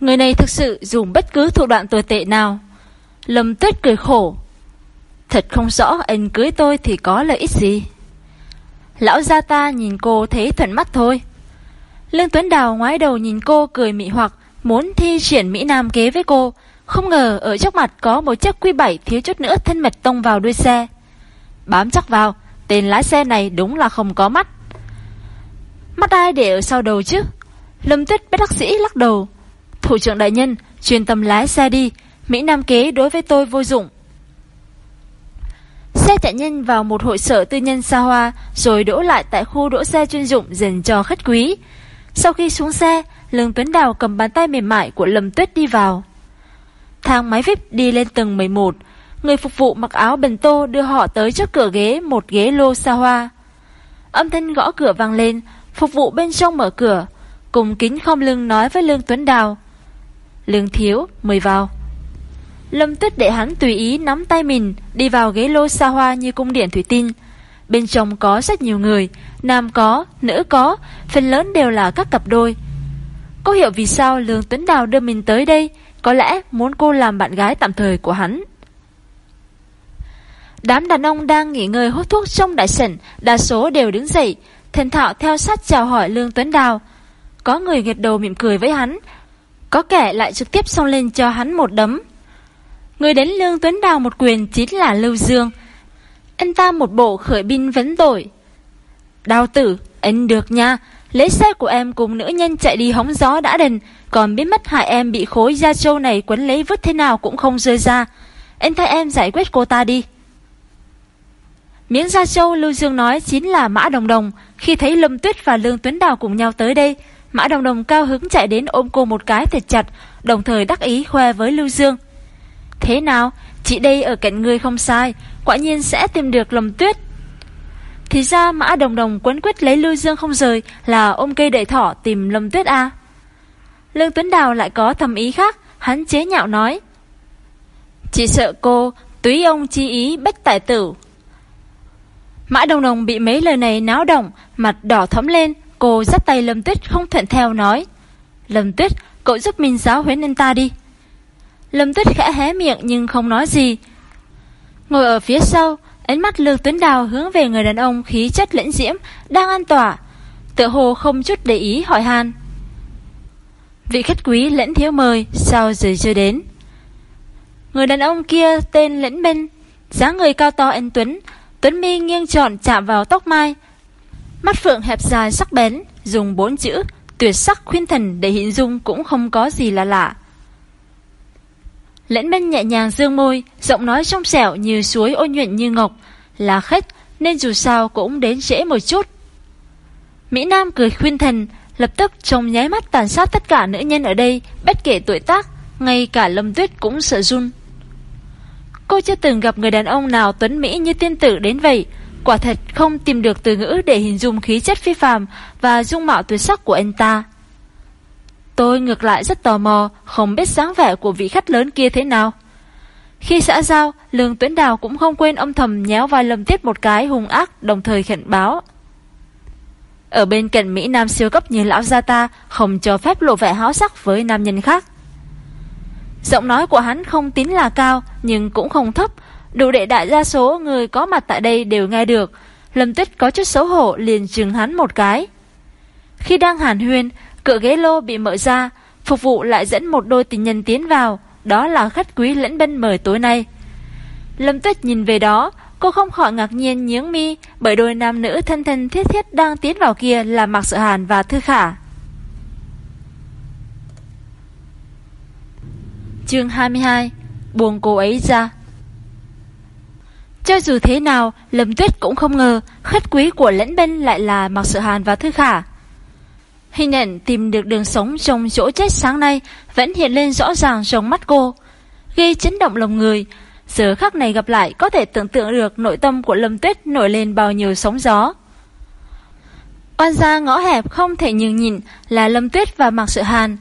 Speaker 1: Người này thực sự dùng bất cứ thủ đoạn tồi tệ nào. Lâm tuyết cười khổ. Thật không rõ anh cưới tôi thì có lợi ích gì. Lão gia ta nhìn cô thấy thuận mắt thôi. Lương Tuấn Đào ngoái đầu nhìn cô cười mị hoặc, muốn thi triển Mỹ Nam kế với cô. Không ngờ ở trước mặt có một chiếc quy bảy thiếu chút nữa thân mật tông vào đuôi xe. Bám chắc vào, tên lái xe này đúng là không có mắt. Mắt ai để ở sau đầu chứ? Lâm Tuyết bất đắc sĩ lắc đầu. Thủ trưởng đại nhân, truyền tâm lái xe đi, Mỹ Nam kế đối với tôi vô dụng. Xe chạy nhanh vào một hội sở tư nhân xa hoa, rồi đỗ lại tại khu đỗ xe chuyên dụng dành cho khách quý. Sau khi xuống xe, Lương Tuấn Đào cầm bàn tay mềm mại của Lâm Tuyết đi vào. Thang máy VIP đi lên tầng 11, người phục vụ mặc áo bần tô đưa họ tới trước cửa ghế một ghế lô xa hoa. Âm thanh gõ cửa vang lên, phục vụ bên trong mở cửa, cùng kính không lưng nói với Lương Tuấn Đào. Lương Thiếu, mời vào. Lâm Tuyết để hắn tùy ý nắm tay mình, đi vào ghế lô xa hoa như cung điện thủy tinh. Bên trong có rất nhiều người, nam có, nữ có, phần lớn đều là các cặp đôi. Cô hiểu vì sao Lương Tuấn Đào đưa mình tới đây, có lẽ muốn cô làm bạn gái tạm thời của hắn. Đám đàn ông đang nghỉ ngơi hút thuốc trong đại sảnh, đa số đều đứng dậy, thần thạo theo sát chào hỏi Lương Tuấn Đào. Có người gật đầu mỉm cười với hắn, có kẻ lại trực tiếp xông lên cho hắn một đấm. Người đến Lương Tuấn Đào một quyền chính là Lưu Dương. Anh ta một bộ khởi binh vấn tội. Đào tử, anh được nha, lấy xe của em cùng nữ nhân chạy đi hóng gió đã đền, còn biết mất hại em bị khối da trâu này quấn lấy vứt thế nào cũng không rơi ra. Anh thay em giải quyết cô ta đi. Miếng da trâu Lưu Dương nói chính là Mã Đồng Đồng. Khi thấy Lâm Tuyết và Lương Tuấn Đào cùng nhau tới đây, Mã Đồng Đồng cao hứng chạy đến ôm cô một cái thật chặt, đồng thời đắc ý khoe với Lưu Dương. Thế nào, chị đây ở cạnh người không sai, quả nhiên sẽ tìm được Lâm Tuyết. Thì ra Mã Đồng Đồng quấn quyết lấy Lưu Dương không rời là ôm cây đợi thỏ tìm Lâm Tuyết a Lương Tuấn Đào lại có thầm ý khác, hắn chế nhạo nói. Chị sợ cô, túy ông chi ý bách tài tử. Mã Đồng Đồng bị mấy lời này náo động, mặt đỏ thấm lên, cô dắt tay Lâm Tuyết không thuận theo nói. Lâm Tuyết, cậu giúp mình giáo huấn anh ta đi. Lâm Tuyết khẽ hé miệng nhưng không nói gì. Ngồi ở phía sau, ánh mắt Lương Tuấn Đào hướng về người đàn ông khí chất lẫn diễm đang an tỏa, tựa hồ không chút để ý hỏi han. Vị khách quý lẫn thiếu mời, sao giờ chưa đến? Người đàn ông kia tên lẫn bên, dáng người cao to anh Tuấn, Tuấn Mi nghiêng tròn chạm vào tóc Mai. Mắt phượng hẹp dài sắc bén, dùng bốn chữ tuyệt sắc khuyên thần để hình dung cũng không có gì là lạ. Lễn Minh nhẹ nhàng dương môi, giọng nói trong xẻo như suối ôn nhuận như ngọc, là khách nên dù sao cũng đến trễ một chút. Mỹ Nam cười khuyên thần, lập tức trong nháy mắt tàn sát tất cả nữ nhân ở đây, bất kể tuổi tác, ngay cả Lâm Tuyết cũng sợ run. Cô chưa từng gặp người đàn ông nào tuấn Mỹ như tiên tử đến vậy, quả thật không tìm được từ ngữ để hình dung khí chất phi phàm và dung mạo tuyệt sắc của anh ta. Tôi ngược lại rất tò mò, không biết dáng vẻ của vị khách lớn kia thế nào. Khi xã giao, Lương Tuấn Đào cũng không quên âm thầm nhéo vai Lâm Tiết một cái hung ác đồng thời khẩn báo. Ở bên cạnh Mỹ Nam siêu cấp như lão gia ta không cho phép lộ vẻ háo sắc với nam nhân khác. Giọng nói của hắn không tín là cao nhưng cũng không thấp, đủ để đại đa số người có mặt tại đây đều nghe được. Lâm Tuyết có chút xấu hổ liền chừng hắn một cái. Khi đang hàn huyên, cửa ghế lô bị mở ra, phục vụ lại dẫn một đôi tình nhân tiến vào, đó là khách quý lẫn bên mời tối nay. Lâm Tuyết nhìn về đó, cô không khỏi ngạc nhiên nhướng mi bởi đôi nam nữ thân thân thiết thiết đang tiến vào kia là Mạc Sợ Hàn và Thư Khả. Chương 22 Buông cô ấy ra Cho dù thế nào, Lâm Tuyết cũng không ngờ khách quý của lẫn bên lại là Mạc Sợ Hàn và Thư Khả. Hình ảnh tìm được đường sống trong chỗ chết sáng nay vẫn hiện lên rõ ràng trong mắt cô, gây chấn động lòng người. Giờ khắc này gặp lại có thể tưởng tượng được nội tâm của Lâm Tuyết nổi lên bao nhiêu sóng gió. Oan gia ngõ hẹp không thể nhường nhìn là Lâm Tuyết và Mạc Sự Hàn.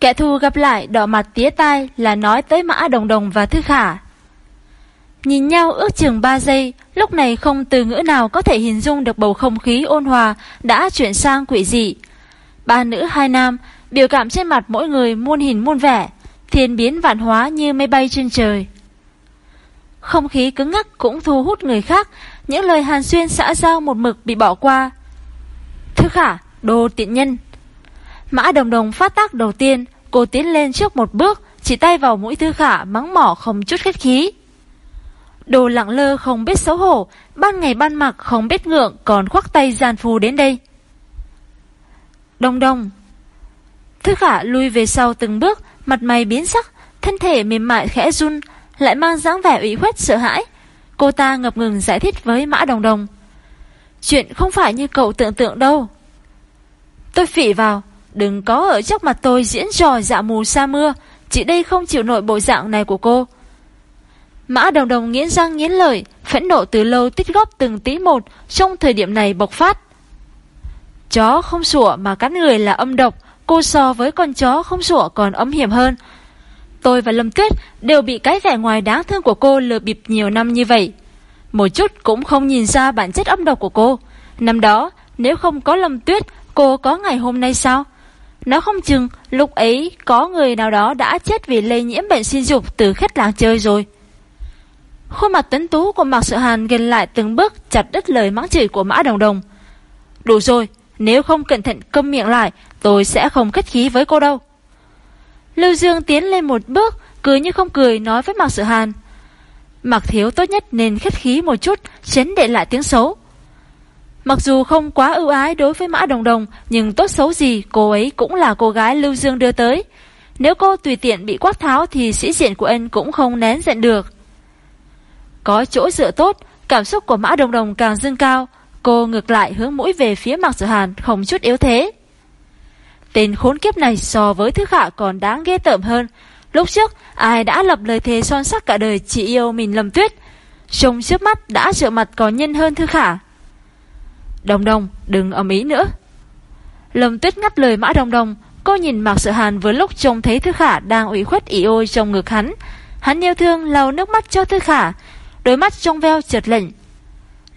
Speaker 1: Kẻ thù gặp lại đỏ mặt tía tai là nói tới Mã Đồng Đồng và Thư Khả. Nhìn nhau ước chừng 3 giây, lúc này không từ ngữ nào có thể hình dung được bầu không khí ôn hòa đã chuyển sang quỷ dị. Ba nữ hai nam, biểu cảm trên mặt mỗi người muôn hình muôn vẻ, thiên biến vạn hóa như mây bay trên trời. Không khí cứng ngắc cũng thu hút người khác, những lời hàn xuyên xã giao một mực bị bỏ qua. Thứ khả, đồ tiện nhân. Mã đồng đồng phát tác đầu tiên, cô tiến lên trước một bước, chỉ tay vào mũi thư khả mắng mỏ không chút khách khí. Đồ lặng lơ không biết xấu hổ, ban ngày ban mặc không biết ngượng còn khoác tay gian phù đến đây. Đông đông. Thư khả lui về sau từng bước, mặt mày biến sắc, thân thể mềm mại khẽ run, lại mang dáng vẻ ủy khuất sợ hãi. Cô ta ngập ngừng giải thích với Mã Đồng Đồng. Chuyện không phải như cậu tưởng tượng đâu. Tôi phỉ vào, đừng có ở trước mặt tôi diễn trò dạ mù sa mưa, chị đây không chịu nổi bộ dạng này của cô. Mã Đồng Đồng nghiến răng nghiến lời, phẫn nộ từ lâu tích góp từng tí một trong thời điểm này bộc phát. Chó không sủa mà cắn người là âm độc, cô so với con chó không sủa còn âm hiểm hơn. Tôi và Lâm Tuyết đều bị cái vẻ ngoài đáng thương của cô lừa bịp nhiều năm như vậy. Một chút cũng không nhìn ra bản chất âm độc của cô. Năm đó, nếu không có Lâm Tuyết, cô có ngày hôm nay sao? Nó không chừng, lúc ấy có người nào đó đã chết vì lây nhiễm bệnh sinh dục từ khách làng chơi rồi. Khuôn mặt tuấn tú của Mạc Sự Hàn gần lại từng bước chặt đứt lời mắng chửi của Mã Đồng Đồng. Đủ rồi, nếu không cẩn thận câm miệng lại, tôi sẽ không khách khí với cô đâu. Lưu Dương tiến lên một bước, cười như không cười nói với Mạc Sự Hàn. Mạc Thiếu tốt nhất nên khách khí một chút, tránh để lại tiếng xấu. Mặc dù không quá ưu ái đối với Mã Đồng Đồng, nhưng tốt xấu gì cô ấy cũng là cô gái Lưu Dương đưa tới. Nếu cô tùy tiện bị quát tháo thì sĩ diện của anh cũng không nén giận được. Có chỗ dựa tốt, cảm xúc của Mã Đồng Đồng càng dâng cao, Cô ngược lại hướng mũi về phía Mạc Sở Hàn không chút yếu thế. Tên khốn kiếp này so với thứ khả còn đáng ghê tởm hơn. Lúc trước, ai đã lập lời thề son sắc cả đời chỉ yêu mình lầm tuyết. Trông trước mắt đã trợ mặt có nhân hơn thư khả. Đồng đồng, đừng ầm ý nữa. Lâm tuyết ngắt lời mã đồng đồng, cô nhìn Mạc Sở Hàn vừa lúc trông thấy Thư Khả đang ủy khuất ỉ ôi trong ngực hắn. Hắn yêu thương lau nước mắt cho Thư Khả, đôi mắt trong veo chợt lệnh,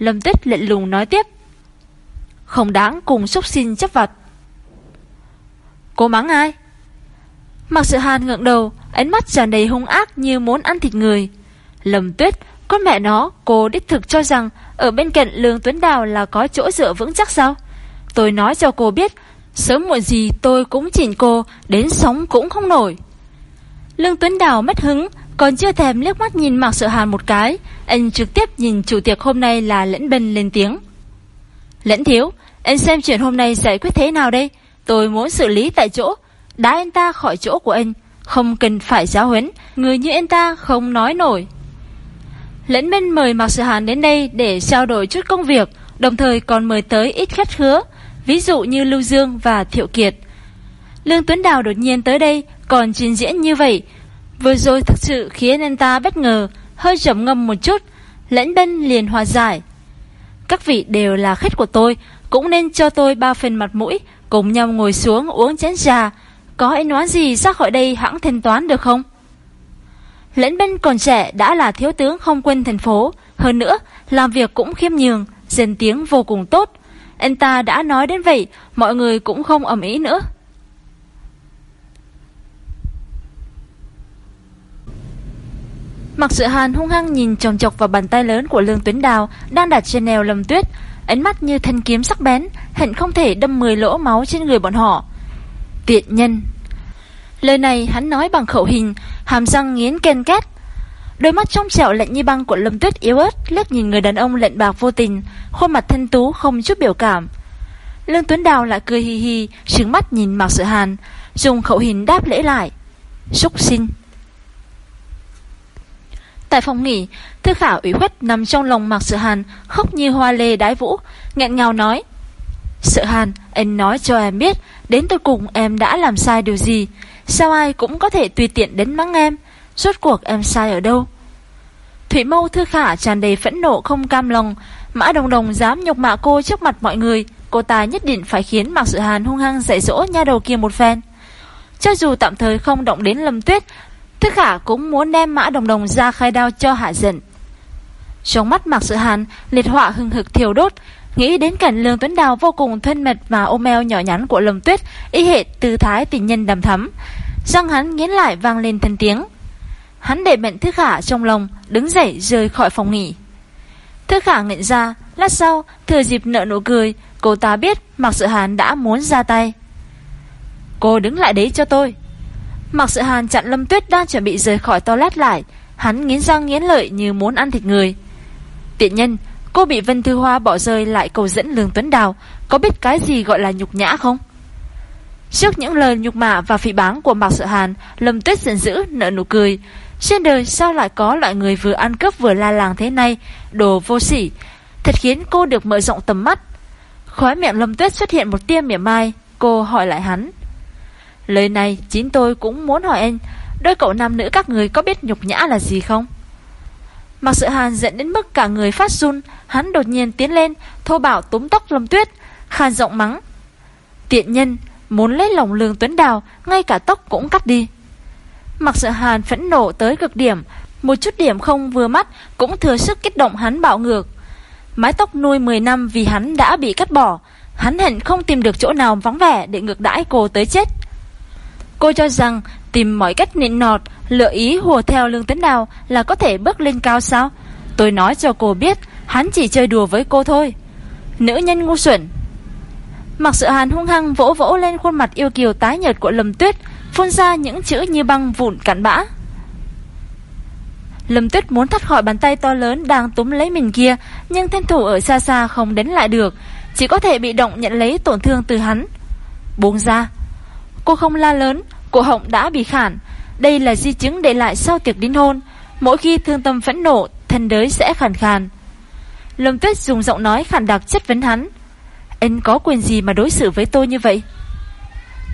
Speaker 1: Lâm Tích lệnh lùng nói tiếp. Không đáng cùng xúc xin chấp vật. Cô mắng ai? Mặc sự hàn ngượng đầu, ánh mắt tràn đầy hung ác như muốn ăn thịt người. Lâm Tuyết, con mẹ nó, cô đích thực cho rằng ở bên cạnh Lương Tuấn Đào là có chỗ dựa vững chắc sao? Tôi nói cho cô biết, sớm muộn gì tôi cũng chỉnh cô, đến sống cũng không nổi. Lương Tuấn Đào mất hứng, còn chưa thèm liếc mắt nhìn Mạc Sợ Hàn một cái, anh trực tiếp nhìn chủ tiệc hôm nay là Lẫn Bân lên tiếng. Lẫn thiếu, anh xem chuyện hôm nay giải quyết thế nào đây? Tôi muốn xử lý tại chỗ, đá anh ta khỏi chỗ của anh, không cần phải giáo huấn, người như anh ta không nói nổi. Lẫn Bân mời Mạc Sợ Hàn đến đây để trao đổi chút công việc, đồng thời còn mời tới ít khách khứa, ví dụ như Lưu Dương và Thiệu Kiệt. Lương Tuấn Đào đột nhiên tới đây, còn trình diễn như vậy, Vừa rồi thực sự khiến anh ta bất ngờ, hơi trầm ngâm một chút, lãnh bân liền hòa giải. Các vị đều là khách của tôi, cũng nên cho tôi ba phần mặt mũi, cùng nhau ngồi xuống uống chén trà. Có anh nói gì ra khỏi đây hãng thanh toán được không? Lãnh bân còn trẻ đã là thiếu tướng không quân thành phố, hơn nữa làm việc cũng khiêm nhường, dền tiếng vô cùng tốt. Anh ta đã nói đến vậy, mọi người cũng không ẩm ý nữa. Mặc sự hàn hung hăng nhìn trồng chọc vào bàn tay lớn của Lương Tuấn Đào đang đặt trên nèo lầm tuyết, ánh mắt như thanh kiếm sắc bén, hận không thể đâm 10 lỗ máu trên người bọn họ. Tiện nhân. Lời này hắn nói bằng khẩu hình, hàm răng nghiến ken két. Đôi mắt trong trẻo lạnh như băng của Lâm Tuyết yếu ớt liếc nhìn người đàn ông lạnh bạc vô tình, khuôn mặt thanh tú không chút biểu cảm. Lương Tuấn Đào lại cười hì hì, trừng mắt nhìn Mạc Sự Hàn, dùng khẩu hình đáp lễ lại. Súc sinh. Tại phòng nghỉ, Thư Khả ủy khuất nằm trong lòng Mạc Sự Hàn, khóc như hoa lê đái vũ, nghẹn ngào nói: "Sự Hàn, anh nói cho em biết, đến cuối cùng em đã làm sai điều gì? Sao ai cũng có thể tùy tiện đến mắng em? Rốt cuộc em sai ở đâu?" Thủy Mâu Thư Khả tràn đầy phẫn nộ không cam lòng, Mã Đồng Đồng dám nhục mạ cô trước mặt mọi người, cô ta nhất định phải khiến Mạc Sự Hàn hung hăng dạy dỗ nha đầu kia một phen. Cho dù tạm thời không động đến Lâm Tuyết, Thức khả cũng muốn đem mã đồng đồng ra khai đao cho hạ giận. Trong mắt Mạc Sự Hàn, liệt họa hừng hực thiêu đốt, nghĩ đến cảnh Lương Tuấn Đào vô cùng thân mật và ôm eo nhỏ nhắn của Lâm Tuyết, y hệ tư thái tình nhân đầm thắm. Răng hắn nghiến lại vang lên thân tiếng. Hắn để bệnh Thức Khả trong lòng, đứng dậy rời khỏi phòng nghỉ. Thức Khả ngện ra, lát sau, thừa dịp nợ nụ cười, cô ta biết Mạc Sự Hàn đã muốn ra tay. Cô đứng lại đấy cho tôi. Mặc sự hàn chặn Lâm Tuyết đang chuẩn bị rời khỏi toilet lại, Hắn nghiến răng nghiến lợi như muốn ăn thịt người. Tiện nhân, Cô bị Vân Thư Hoa bỏ rơi lại cầu dẫn Lương Tuấn Đào, Có biết cái gì gọi là nhục nhã không? Trước những lời nhục mạ và phỉ báng của Mạc Sợ Hàn, Lâm Tuyết giận dữ, nở nụ cười. Trên đời sao lại có loại người vừa ăn cướp vừa la làng thế này, Đồ vô sỉ, Thật khiến cô được mở rộng tầm mắt. Khói miệng Lâm Tuyết xuất hiện một tia mỉa mai, Cô hỏi lại hắn. Lời này, chính tôi cũng muốn hỏi anh, Đôi cậu nam nữ các người có biết nhục nhã là gì không? Mặc sự hàn giận đến mức cả người phát run, Hắn đột nhiên tiến lên, Thô bảo túm tóc lâm tuyết, khàn giọng mắng. Tiện nhân, muốn lấy lòng lương tuấn đào, Ngay cả tóc cũng cắt đi. Mặc sự hàn phẫn nộ tới cực điểm, Một chút điểm không vừa mắt Cũng thừa sức kích động hắn bạo ngược. Mái tóc nuôi 10 năm vì hắn đã bị cắt bỏ, Hắn hẹn không tìm được chỗ nào vắng vẻ Để ngược đãi cô tới chết. Cô cho rằng tìm mọi cách nịnh nọt, lựa ý hùa theo Lương Tấn Đào là có thể bước lên cao sao? Tôi nói cho cô biết, hắn chỉ chơi đùa với cô thôi. Nữ nhân ngu xuẩn. Mặc sự hàn hung hăng vỗ vỗ lên khuôn mặt yêu kiều tái nhợt của Lâm Tuyết, phun ra những chữ như băng vụn cạn bã. Lâm Tuyết muốn thoát khỏi bàn tay to lớn đang túm lấy mình kia, nhưng thiên thủ ở xa xa không đến lại được, chỉ có thể bị động nhận lấy tổn thương từ hắn. Buông ra. Cô không la lớn, Cổ họng đã bị khản. Đây là di chứng để lại sau tiệc đính hôn. Mỗi khi thương tâm phẫn nộ Thân đới sẽ khàn khàn. Lâm Tuyết dùng giọng nói khản đặc chất vấn hắn. Anh có quyền gì mà đối xử với tôi như vậy?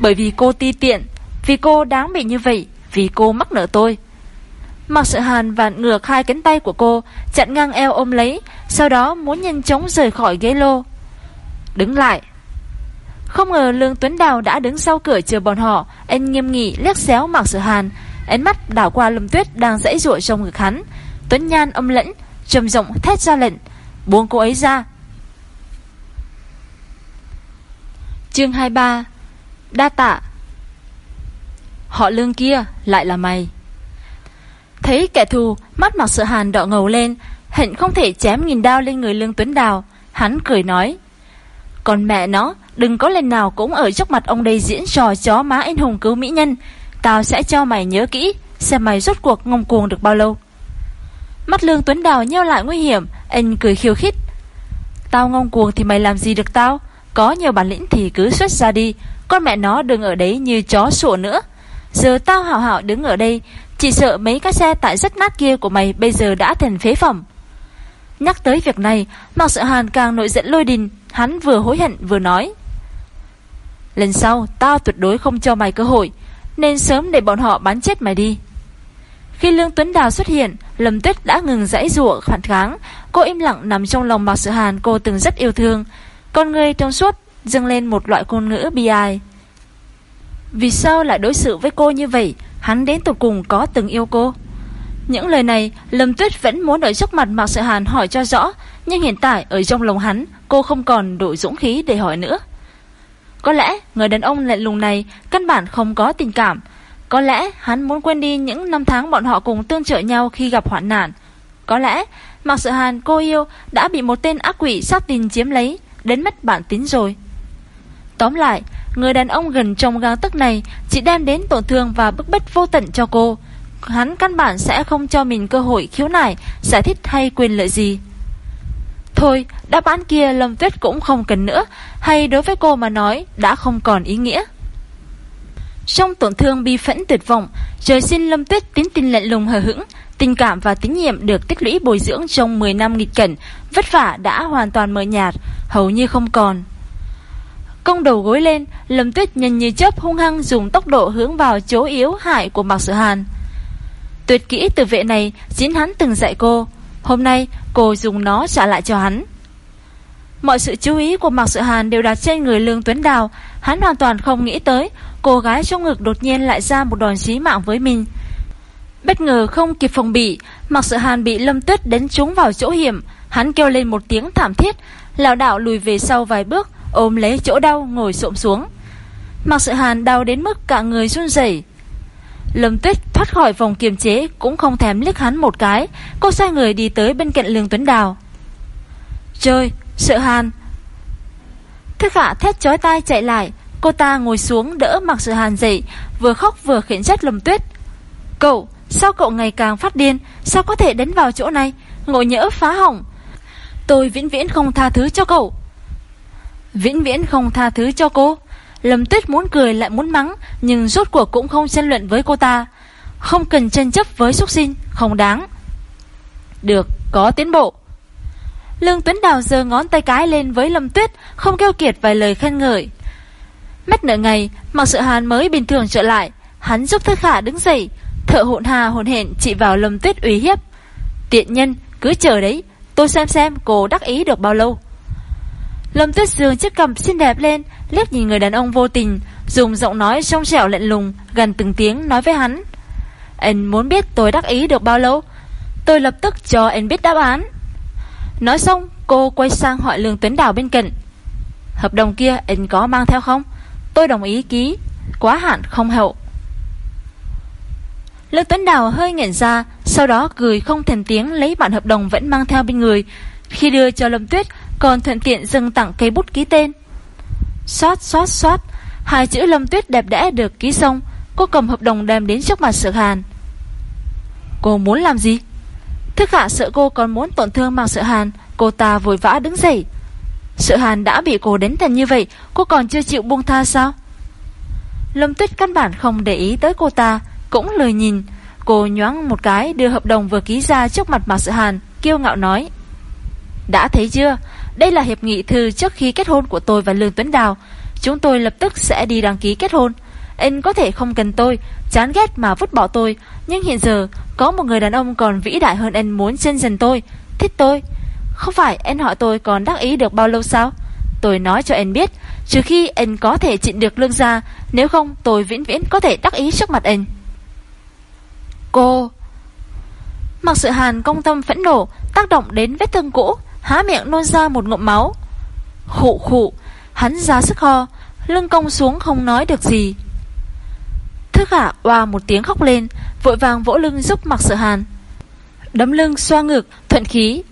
Speaker 1: Bởi vì cô ti tiện Vì cô đáng bị như vậy Vì cô mắc nợ tôi. Mặc sợ hàn vạn ngược hai cánh tay của cô Chặn ngang eo ôm lấy Sau đó muốn nhanh chóng rời khỏi ghế lô. Đứng lại không ngờ Lương Tuấn Đào đã đứng sau cửa chờ bọn họ, anh nghiêm nghị liếc xéo Mạc Sở Hàn, ánh mắt đảo qua Lâm Tuyết đang dãy ruộng trong ngực hắn. Tuấn Nhan âm lẫn, trầm rộng thét ra lệnh, buông cô ấy ra. Chương 23 Đa tạ. Họ lương kia lại là mày. Thấy kẻ thù Mắt mặc sợ hàn đỏ ngầu lên Hạnh không thể chém nghìn đao lên người lương tuấn đào. Hắn cười nói còn mẹ nó Đừng có lần nào cũng ở trước mặt ông đây diễn trò chó má anh hùng cứu mỹ nhân Tao sẽ cho mày nhớ kỹ xem mày rốt cuộc ngông cuồng được bao lâu. Mắt lương Tuấn Đào nheo lại nguy hiểm, anh cười khiêu khích. Tao ngông cuồng thì mày làm gì được tao? Có nhiều bản lĩnh thì cứ xuất ra đi, con mẹ nó đừng ở đấy như chó sủa nữa. Giờ tao hảo hảo đứng ở đây, chỉ sợ mấy cái xe tại rất nát kia của mày bây giờ đã thành phế phẩm. Nhắc tới việc này, Mạc Sợ Hàn càng nổi giận lôi đình, hắn vừa hối hận vừa nói. Lần sau, tao tuyệt đối không cho mày cơ hội, nên sớm để bọn họ bắn chết mày đi. Khi Lương Tuấn Đào xuất hiện, Lâm Tuyết đã ngừng dãy rủa phản kháng, cô im lặng nằm trong lòng Mạc sự Hàn cô từng rất yêu thương. Con người trong suốt dâng lên một loại ngôn ngữ bi ai. Vì sao lại đối xử với cô như vậy? Hắn đến tụt cùng có từng yêu cô? Những lời này, Lâm Tuyết vẫn muốn ở trước mặt Mạc sự Hàn hỏi cho rõ, nhưng hiện tại ở trong lòng hắn, cô không còn đủ dũng khí để hỏi nữa. Có lẽ người đàn ông lạnh lùng này căn bản không có tình cảm. Có lẽ hắn muốn quên đi những năm tháng bọn họ cùng tương trợ nhau khi gặp hoạn nạn. Có lẽ Mạc sự Hàn cô yêu đã bị một tên ác quỷ sát tình chiếm lấy, đến mất bản tính rồi. Tóm lại, người đàn ông gần trong gang tức này chỉ đem đến tổn thương và bức bách vô tận cho cô. Hắn căn bản sẽ không cho mình cơ hội khiếu nại, giải thích hay quyền lợi gì. Thôi, đáp án kia Lâm Tuyết cũng không cần nữa, hay đối với cô mà nói đã không còn ý nghĩa. Trong tổn thương bi phẫn tuyệt vọng, trời xin Lâm Tuyết tín tin lạnh lùng hờ hững, tình cảm và tín nhiệm được tích lũy bồi dưỡng trong 10 năm nghịch cảnh, vất vả đã hoàn toàn mờ nhạt, hầu như không còn. Công đầu gối lên, Lâm Tuyết nhanh như chớp hung hăng dùng tốc độ hướng vào chỗ yếu hại của Mạc Sự Hàn. Tuyệt kỹ từ vệ này chính hắn từng dạy cô, hôm nay cô dùng nó trả lại cho hắn. Mọi sự chú ý của Mạc Sự Hàn đều đặt trên người Lương Tuấn Đào, hắn hoàn toàn không nghĩ tới cô gái trong ngực đột nhiên lại ra một đòn chí mạng với mình. Bất ngờ không kịp phòng bị, Mạc Sự Hàn bị Lâm Tuyết đánh trúng vào chỗ hiểm, hắn kêu lên một tiếng thảm thiết, lão đạo lùi về sau vài bước, ôm lấy chỗ đau ngồi xộm xuống. Mạc Sự Hàn đau đến mức cả người run rẩy. Lâm Tuyết thoát khỏi vòng kiềm chế cũng không thèm liếc hắn một cái, cô xoay người đi tới bên cạnh Lương Tuấn Đào. Trời, sợ hàn. Thức hạ thét chói tai chạy lại, cô ta ngồi xuống đỡ mặc sự hàn dậy, vừa khóc vừa khiển trách Lâm Tuyết. Cậu, sao cậu ngày càng phát điên, sao có thể đến vào chỗ này, ngộ nhỡ phá hỏng. Tôi vĩnh viễn không tha thứ cho cậu. Vĩnh viễn không tha thứ cho cô. Lâm Tuyết muốn cười lại muốn mắng, nhưng rốt cuộc cũng không tranh luận với cô ta. Không cần tranh chấp với xuất sinh, không đáng. Được, có tiến bộ. Lương Tuấn Đào giơ ngón tay cái lên với Lâm Tuyết, không kêu kiệt vài lời khen ngợi. Mất nửa ngày, mặc Sự Hàn mới bình thường trở lại, hắn giúp Thư Khả đứng dậy, thợ hụn hà hồn hẹn chỉ vào Lâm Tuyết uy hiếp. Tiện nhân, cứ chờ đấy, tôi xem xem cô đắc ý được bao lâu. Lâm Tuyết dương chiếc cầm xinh đẹp lên, liếc nhìn người đàn ông vô tình, dùng giọng nói trong trẻo lạnh lùng, gần từng tiếng nói với hắn. Anh muốn biết tôi đắc ý được bao lâu? Tôi lập tức cho anh biết đáp án. Nói xong, cô quay sang hỏi Lương Tuấn Đào bên cạnh. Hợp đồng kia anh có mang theo không? Tôi đồng ý ký, quá hạn không hậu. Lương Tuấn Đào hơi nghẹn ra, sau đó cười không thành tiếng lấy bản hợp đồng vẫn mang theo bên người. Khi đưa cho Lâm Tuyết, còn thuận tiện dừng tặng cây bút ký tên. Xoát xoát xoát, hai chữ Lâm Tuyết đẹp đẽ được ký xong, cô cầm hợp đồng đem đến trước mặt Sự Hàn. Cô muốn làm gì? Thức hạ sợ cô còn muốn tổn thương Mạc Sợ Hàn, cô ta vội vã đứng dậy. Sợ Hàn đã bị cô đánh thành như vậy, cô còn chưa chịu buông tha sao? Lâm Tuyết căn bản không để ý tới cô ta, cũng lời nhìn. Cô nhoáng một cái đưa hợp đồng vừa ký ra trước mặt Mạc Sợ Hàn, kiêu ngạo nói. Đã thấy chưa? Đây là hiệp nghị thư trước khi kết hôn của tôi và Lương Tuấn Đào. Chúng tôi lập tức sẽ đi đăng ký kết hôn. Anh có thể không cần tôi, chán ghét mà vứt bỏ tôi, nhưng hiện giờ có một người đàn ông còn vĩ đại hơn anh muốn chân dần tôi, thích tôi. Không phải anh hỏi tôi còn đắc ý được bao lâu sao? Tôi nói cho anh biết, trừ khi anh có thể chịu được lương gia, nếu không tôi vĩnh viễn có thể đắc ý trước mặt anh. Cô... Mặc sự hàn công tâm phẫn nộ, tác động đến vết thương cũ, há miệng nôn ra một ngụm máu. Khụ khụ, hắn ra sức ho, lưng cong xuống không nói được gì. Thức hạ oa một tiếng khóc lên, vội vàng vỗ lưng giúp mặc sợ hàn. Đấm lưng xoa ngực, thuận khí.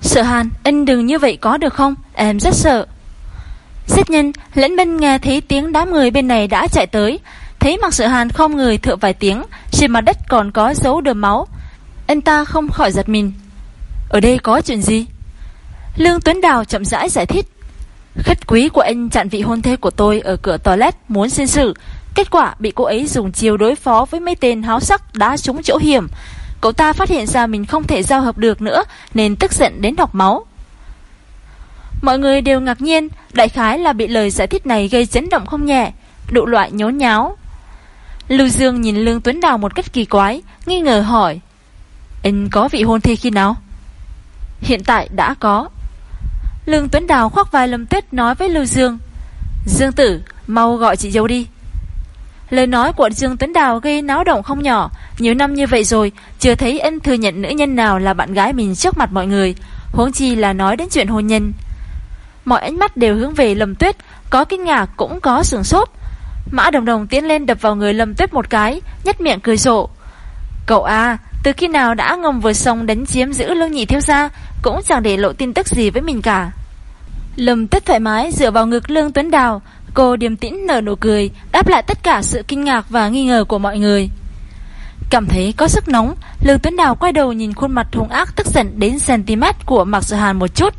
Speaker 1: Sợ hàn, anh đừng như vậy có được không? Em rất sợ. giết nhân, lẫn bên nghe thấy tiếng đám người bên này đã chạy tới. Thấy mặc sợ hàn không người thượng vài tiếng, Trên mặt đất còn có dấu đờm máu Anh ta không khỏi giật mình Ở đây có chuyện gì Lương Tuấn Đào chậm rãi giải thích. Khách quý của anh chặn vị hôn thê của tôi Ở cửa toilet muốn xin sự, Kết quả bị cô ấy dùng chiều đối phó Với mấy tên háo sắc đã trúng chỗ hiểm. Cậu ta phát hiện ra mình không thể giao hợp được nữa Nên tức giận đến đọc máu. Mọi người đều ngạc nhiên Đại khái là bị lời giải thích này gây chấn động không nhẹ Độ loại nhốn nháo. Lưu Dương nhìn Lương Tuấn Đào một cách kỳ quái Nghi ngờ hỏi Anh có vị hôn thê khi nào? Hiện tại đã có. Lương Tuấn Đào khoác vai Lâm Tuyết nói với Lưu Dương Dương tử, Mau gọi chị dâu đi. Lời nói của Dương Tuấn Đào gây náo động không nhỏ. Nhiều năm như vậy rồi, Chưa thấy anh thừa nhận nữ nhân nào là bạn gái mình trước mặt mọi người. Huống chi là nói đến chuyện hôn nhân. Mọi ánh mắt đều hướng về Lâm Tuyết, Có kinh ngạc cũng có sướng sốt. Mã Đồng Đồng tiến lên đập vào người Lâm Tuyết một cái Nhất miệng cười rộ. Cậu à Từ khi nào đã ngầm vừa sông đánh chiếm giữ lương nhị thiếu gia cũng chẳng để lộ tin tức gì với mình cả. Lâm Tuyết thoải mái dựa vào ngực Lương Tuấn Đào, Cô điềm tĩnh nở nụ cười, Đáp lại tất cả sự kinh ngạc và nghi ngờ của mọi người. Cảm thấy có sức nóng, Lương Tuấn Đào quay đầu nhìn khuôn mặt hung ác Tức giận đến cm của Mạc Sự Hàn một chút.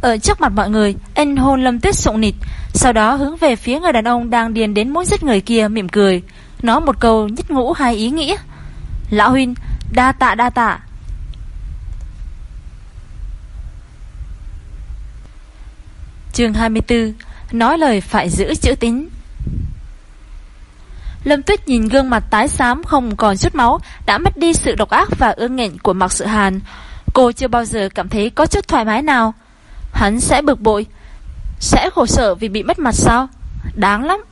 Speaker 1: Ở trước mặt mọi người Anh hôn Lâm Tuyết sụng nịt, Sau đó hướng về phía người đàn ông đang điền đến muốn giết người kia, mỉm cười. Nói một câu nhất ngũ hai ý nghĩa. Lão Huynh, Đa tạ đa tạ. Chương 24 Nói lời phải giữ chữ tín. Lâm Tuyết nhìn gương mặt tái xám không còn chút máu, Đã mất đi sự độc ác và ương nghẹn của Mạc Sự Hàn. Cô chưa bao giờ cảm thấy có chút thoải mái nào. Hắn sẽ bực bội, Sẽ khổ sở vì bị mất mặt sao? Đáng lắm.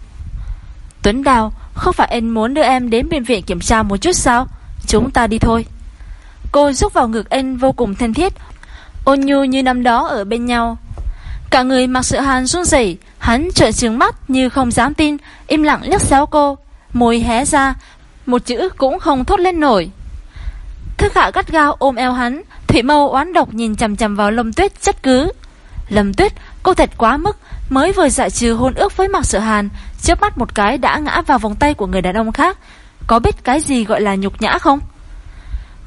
Speaker 1: Tuấn Đào, Không phải anh muốn đưa em đến bệnh viện kiểm tra một chút sao? Chúng ta đi thôi. Cô rút vào ngực anh vô cùng thân thiết. Ôn nhu như năm đó ở bên nhau. Cả người mặc sự hàn run rẩy, Hắn trợn trừng mắt như không dám tin, Im lặng liếc xéo cô. Môi hé ra, Một chữ cũng không thốt lên nổi. Thức hạ gắt gao ôm eo hắn Thủy mâu oán độc nhìn chầm chầm vào lâm tuyết chất cứ. Lâm tuyết, Cô thật quá mức, Mới vừa giải trừ hôn ước với mặc Sở Hàn Trước mắt một cái đã ngã vào vòng tay của người đàn ông khác. Có biết cái gì gọi là nhục nhã không?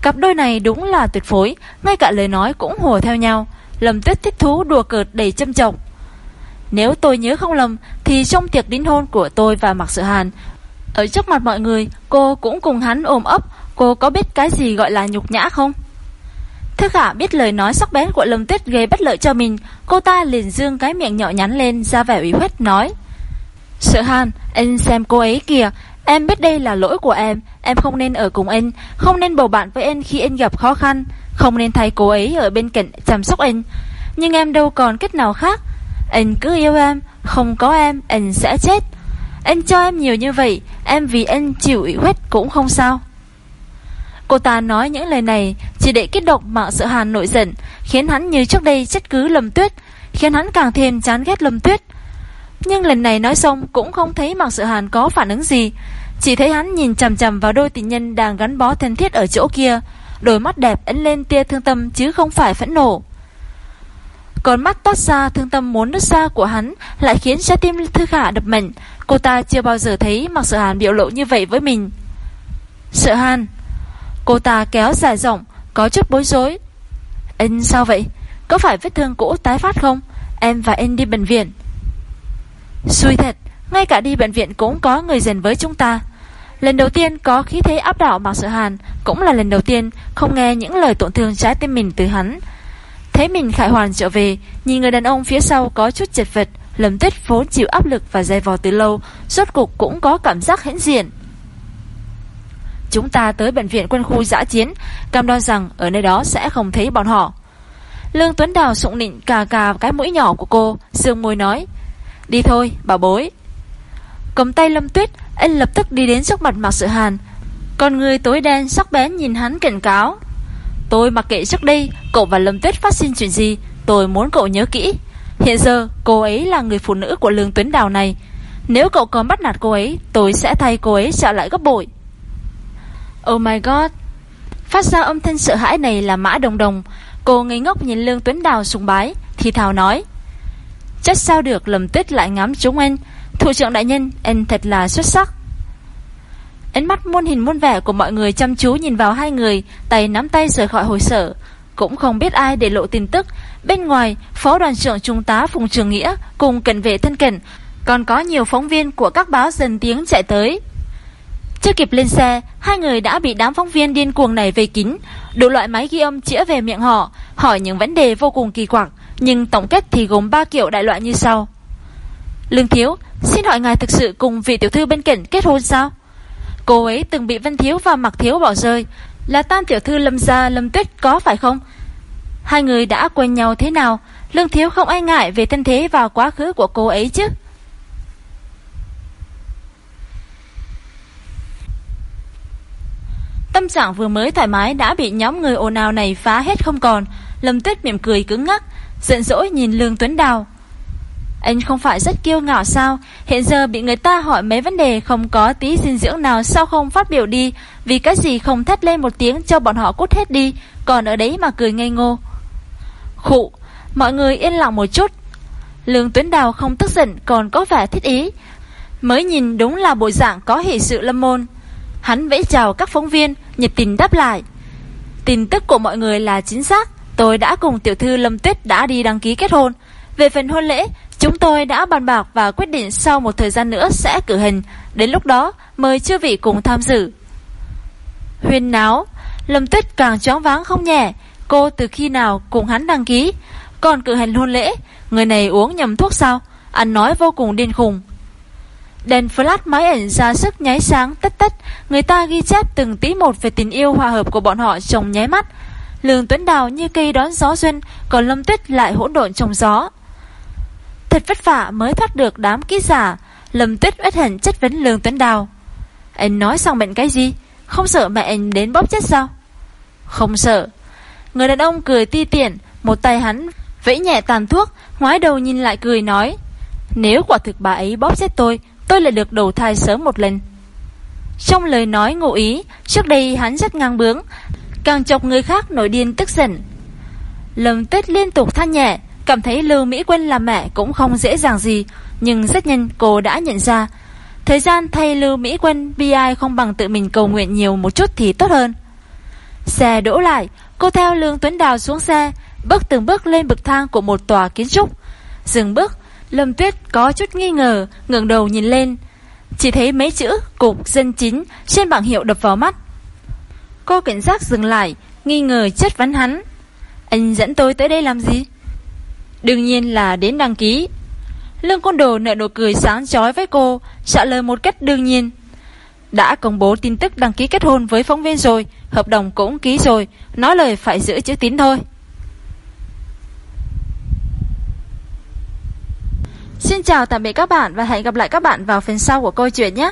Speaker 1: Cặp đôi này đúng là tuyệt phối, Ngay cả lời nói cũng hùa theo nhau. Lâm tuyết thích thú đùa cợt đầy châm trọng. Nếu tôi nhớ không lầm, Thì trong tiệc đính hôn của tôi và Mạc Sự Hàn, Ở trước mặt mọi người, Cô cũng cùng hắn ôm ấp. Cô có biết cái gì gọi là nhục nhã không? Thức hạ biết lời nói sắc bén của Lâm Tuyết gây bất lợi cho mình. Cô ta liền dương cái miệng nhỏ nhắn lên, ra vẻ ủy khuất, nói, Sự Hàn, Anh xem cô ấy kìa. Em biết đây là lỗi của em. Em không nên ở cùng anh. Không nên bầu bạn với anh khi anh gặp khó khăn. Không nên thay cô ấy ở bên cạnh chăm sóc anh. Nhưng em đâu còn cách nào khác. Anh cứ yêu em, Không có em, anh sẽ chết. Anh cho em nhiều như vậy, Em vì anh chịu ủy khuất cũng không sao. Cô ta nói những lời này Chỉ để kích động mạng sợ hàn nổi giận, Khiến hắn như trước đây chất cứ lầm tuyết, Khiến hắn càng thêm chán ghét lầm tuyết. Nhưng lần này nói xong Cũng không thấy mạng sợ hàn có phản ứng gì, Chỉ thấy hắn nhìn chầm chầm vào đôi tình nhân Đang gắn bó thân thiết ở chỗ kia. Đôi mắt đẹp ấn lên tia thương tâm Chứ không phải phẫn nộ. Còn mắt toát ra thương tâm muốn nứt xa của hắn Lại khiến trái tim Thư Khả đập mạnh. Cô ta chưa bao giờ thấy Mạc Sợ Hàn biểu lộ như vậy với mình. Sợ Hàn, Cô ta kéo dài giọng, Có chút bối rối. Anh sao vậy? Có phải vết thương cũ tái phát không? Em và anh đi bệnh viện. Xui thật, Ngay cả đi bệnh viện cũng có người dành với chúng ta. Lần đầu tiên có khí thế áp đảo Mạc Sở Hàn, Cũng là lần đầu tiên không nghe những lời tổn thương trái tim mình từ hắn. Thấy mình khải hoàn trở về, Nhìn người đàn ông phía sau có chút chật vật Lâm tuyết vốn chịu áp lực và dày vò từ lâu, Rốt cục cũng có cảm giác hãnh diện. Chúng ta tới bệnh viện quân khu giã chiến, Cam đoan rằng ở nơi đó sẽ không thấy bọn họ. Lương Tuấn Đào sụng nịnh cà cà cái mũi nhỏ của cô Dương môi nói, Đi thôi, bảo bối. Cầm tay Lâm Tuyết anh lập tức đi đến trước mặt Mạc Sự Hàn. Con người tối đen sắc bén nhìn hắn cảnh cáo. Tôi mặc kệ trước đây, Cậu và Lâm Tuyết phát sinh chuyện gì, Tôi muốn cậu nhớ kỹ. Hiện giờ, cô ấy là người phụ nữ của Lương Tuấn Đào này. Nếu cậu còn bắt nạt cô ấy, Tôi sẽ thay cô ấy trả lại gấp bội. Oh my god. Phát ra âm thanh sợ hãi này là Mã Đồng Đồng. Cô ngây ngốc nhìn Lương Tuấn Đào sùng bái, Thì thào nói. Chắc sao được lầm tuyết lại ngắm chúng anh. Thủ trưởng đại nhân Anh thật là xuất sắc Ánh mắt muôn hình muôn vẻ của mọi người chăm chú nhìn vào hai người, tay nắm tay rời khỏi hồi sở. Cũng không biết ai để lộ tin tức. Bên ngoài, Phó đoàn trưởng Trung tá Phùng Trường Nghĩa cùng cận vệ thân cận, còn có nhiều phóng viên của các báo dần tiếng chạy tới. Chưa kịp lên xe, hai người đã bị đám phóng viên điên cuồng này vây kín, đủ loại máy ghi âm chĩa về miệng họ, hỏi những vấn đề vô cùng kỳ quặc, nhưng tổng kết thì gồm 3 kiểu đại loại như sau. Lương Thiếu, xin hỏi ngài thực sự cùng vị tiểu thư bên cạnh kết hôn sao? Cô ấy từng bị Vân Thiếu và Mặc Thiếu bỏ rơi, là tam tiểu thư Lâm Gia Lâm Tuyết có phải không? Hai người đã quen nhau thế nào? Lương Thiếu không ai ngại về thân thế và quá khứ của cô ấy chứ? Tâm trạng vừa mới thoải mái đã bị nhóm người ồn ào này phá hết không còn. Lâm Tuyết mỉm cười cứng ngắc, giận dỗi nhìn Lương Tuấn Đào. Anh không phải rất kiêu ngạo sao? Hiện giờ bị người ta hỏi mấy vấn đề Không có tí dinh dưỡng nào sao không phát biểu đi? Vì cái gì không thét lên một tiếng Cho bọn họ cút hết đi? Còn ở đấy mà cười ngây ngô. Khụ, Mọi người yên lặng một chút. Lương Tuấn Đào không tức giận, Còn có vẻ thích ý. Mới nhìn đúng là bộ dạng có hỷ sự lâm môn. Hắn vẫy chào các phóng viên, Nhiệt tình đáp lại. Tin tức của mọi người là chính xác. Tôi đã cùng tiểu thư Lâm Tuyết đã đi đăng ký kết hôn. Về phần hôn lễ Chúng tôi đã bàn bạc và quyết định sau một thời gian nữa sẽ cử hình, đến lúc đó mời chư vị cùng tham dự. Huyên náo, Lâm Tuyết càng choáng váng không nhẹ, cô từ khi nào cùng hắn đăng ký, còn cử hành hôn lễ, người này uống nhầm thuốc sao, ăn nói vô cùng điên khùng. Đèn flash máy ảnh ra sức nháy sáng tất tất, người ta ghi chép từng tí một về tình yêu hòa hợp của bọn họ trong nháy mắt. Lương Tuấn Đào như cây đón gió duyên, còn Lâm Tuyết lại hỗn độn trong gió. Thật vất vả mới thoát được đám ký giả. Lâm tuyết uất hẳn chất vấn Lương Tuấn Đào. Anh nói xong bệnh cái gì? Không sợ mẹ anh đến bóp chết sao? Không sợ. Người đàn ông cười ti tiện, Một tay hắn vẫy nhẹ tàn thuốc, Ngoái đầu nhìn lại cười nói, Nếu quả thực bà ấy bóp chết tôi Tôi lại được đầu thai sớm một lần. Trong lời nói ngụ ý, Trước đây hắn rất ngang bướng, Càng chọc người khác nổi điên tức giận. Lâm tuyết liên tục than nhẹ Cảm thấy Lưu Mỹ Quân làm mẹ cũng không dễ dàng gì, Nhưng rất nhanh cô đã nhận ra. Thời gian thay Lưu Mỹ Quân Bi ai không bằng tự mình cầu nguyện nhiều một chút thì tốt hơn. Xe đỗ lại, Cô theo Lương Tuấn Đào xuống xe, Bước từng bước lên bậc thang của một tòa kiến trúc. Dừng bước, Lâm Tuyết có chút nghi ngờ, ngẩng đầu nhìn lên. Chỉ thấy mấy chữ Cục dân chính trên bảng hiệu đập vào mắt. Cô cảnh giác dừng lại, Nghi ngờ chất vấn hắn. Anh dẫn tôi tới đây làm gì? Đương nhiên là đến đăng ký. Lương Côn Đồ nợ nụ cười sáng chói với cô, Trả lời một cách đương nhiên. Đã công bố tin tức đăng ký kết hôn với phóng viên rồi, Hợp đồng cũng ký rồi, Nói lời phải giữ chữ tín thôi. Xin chào tạm biệt các bạn Và hẹn gặp lại các bạn vào phần sau của câu chuyện nhé.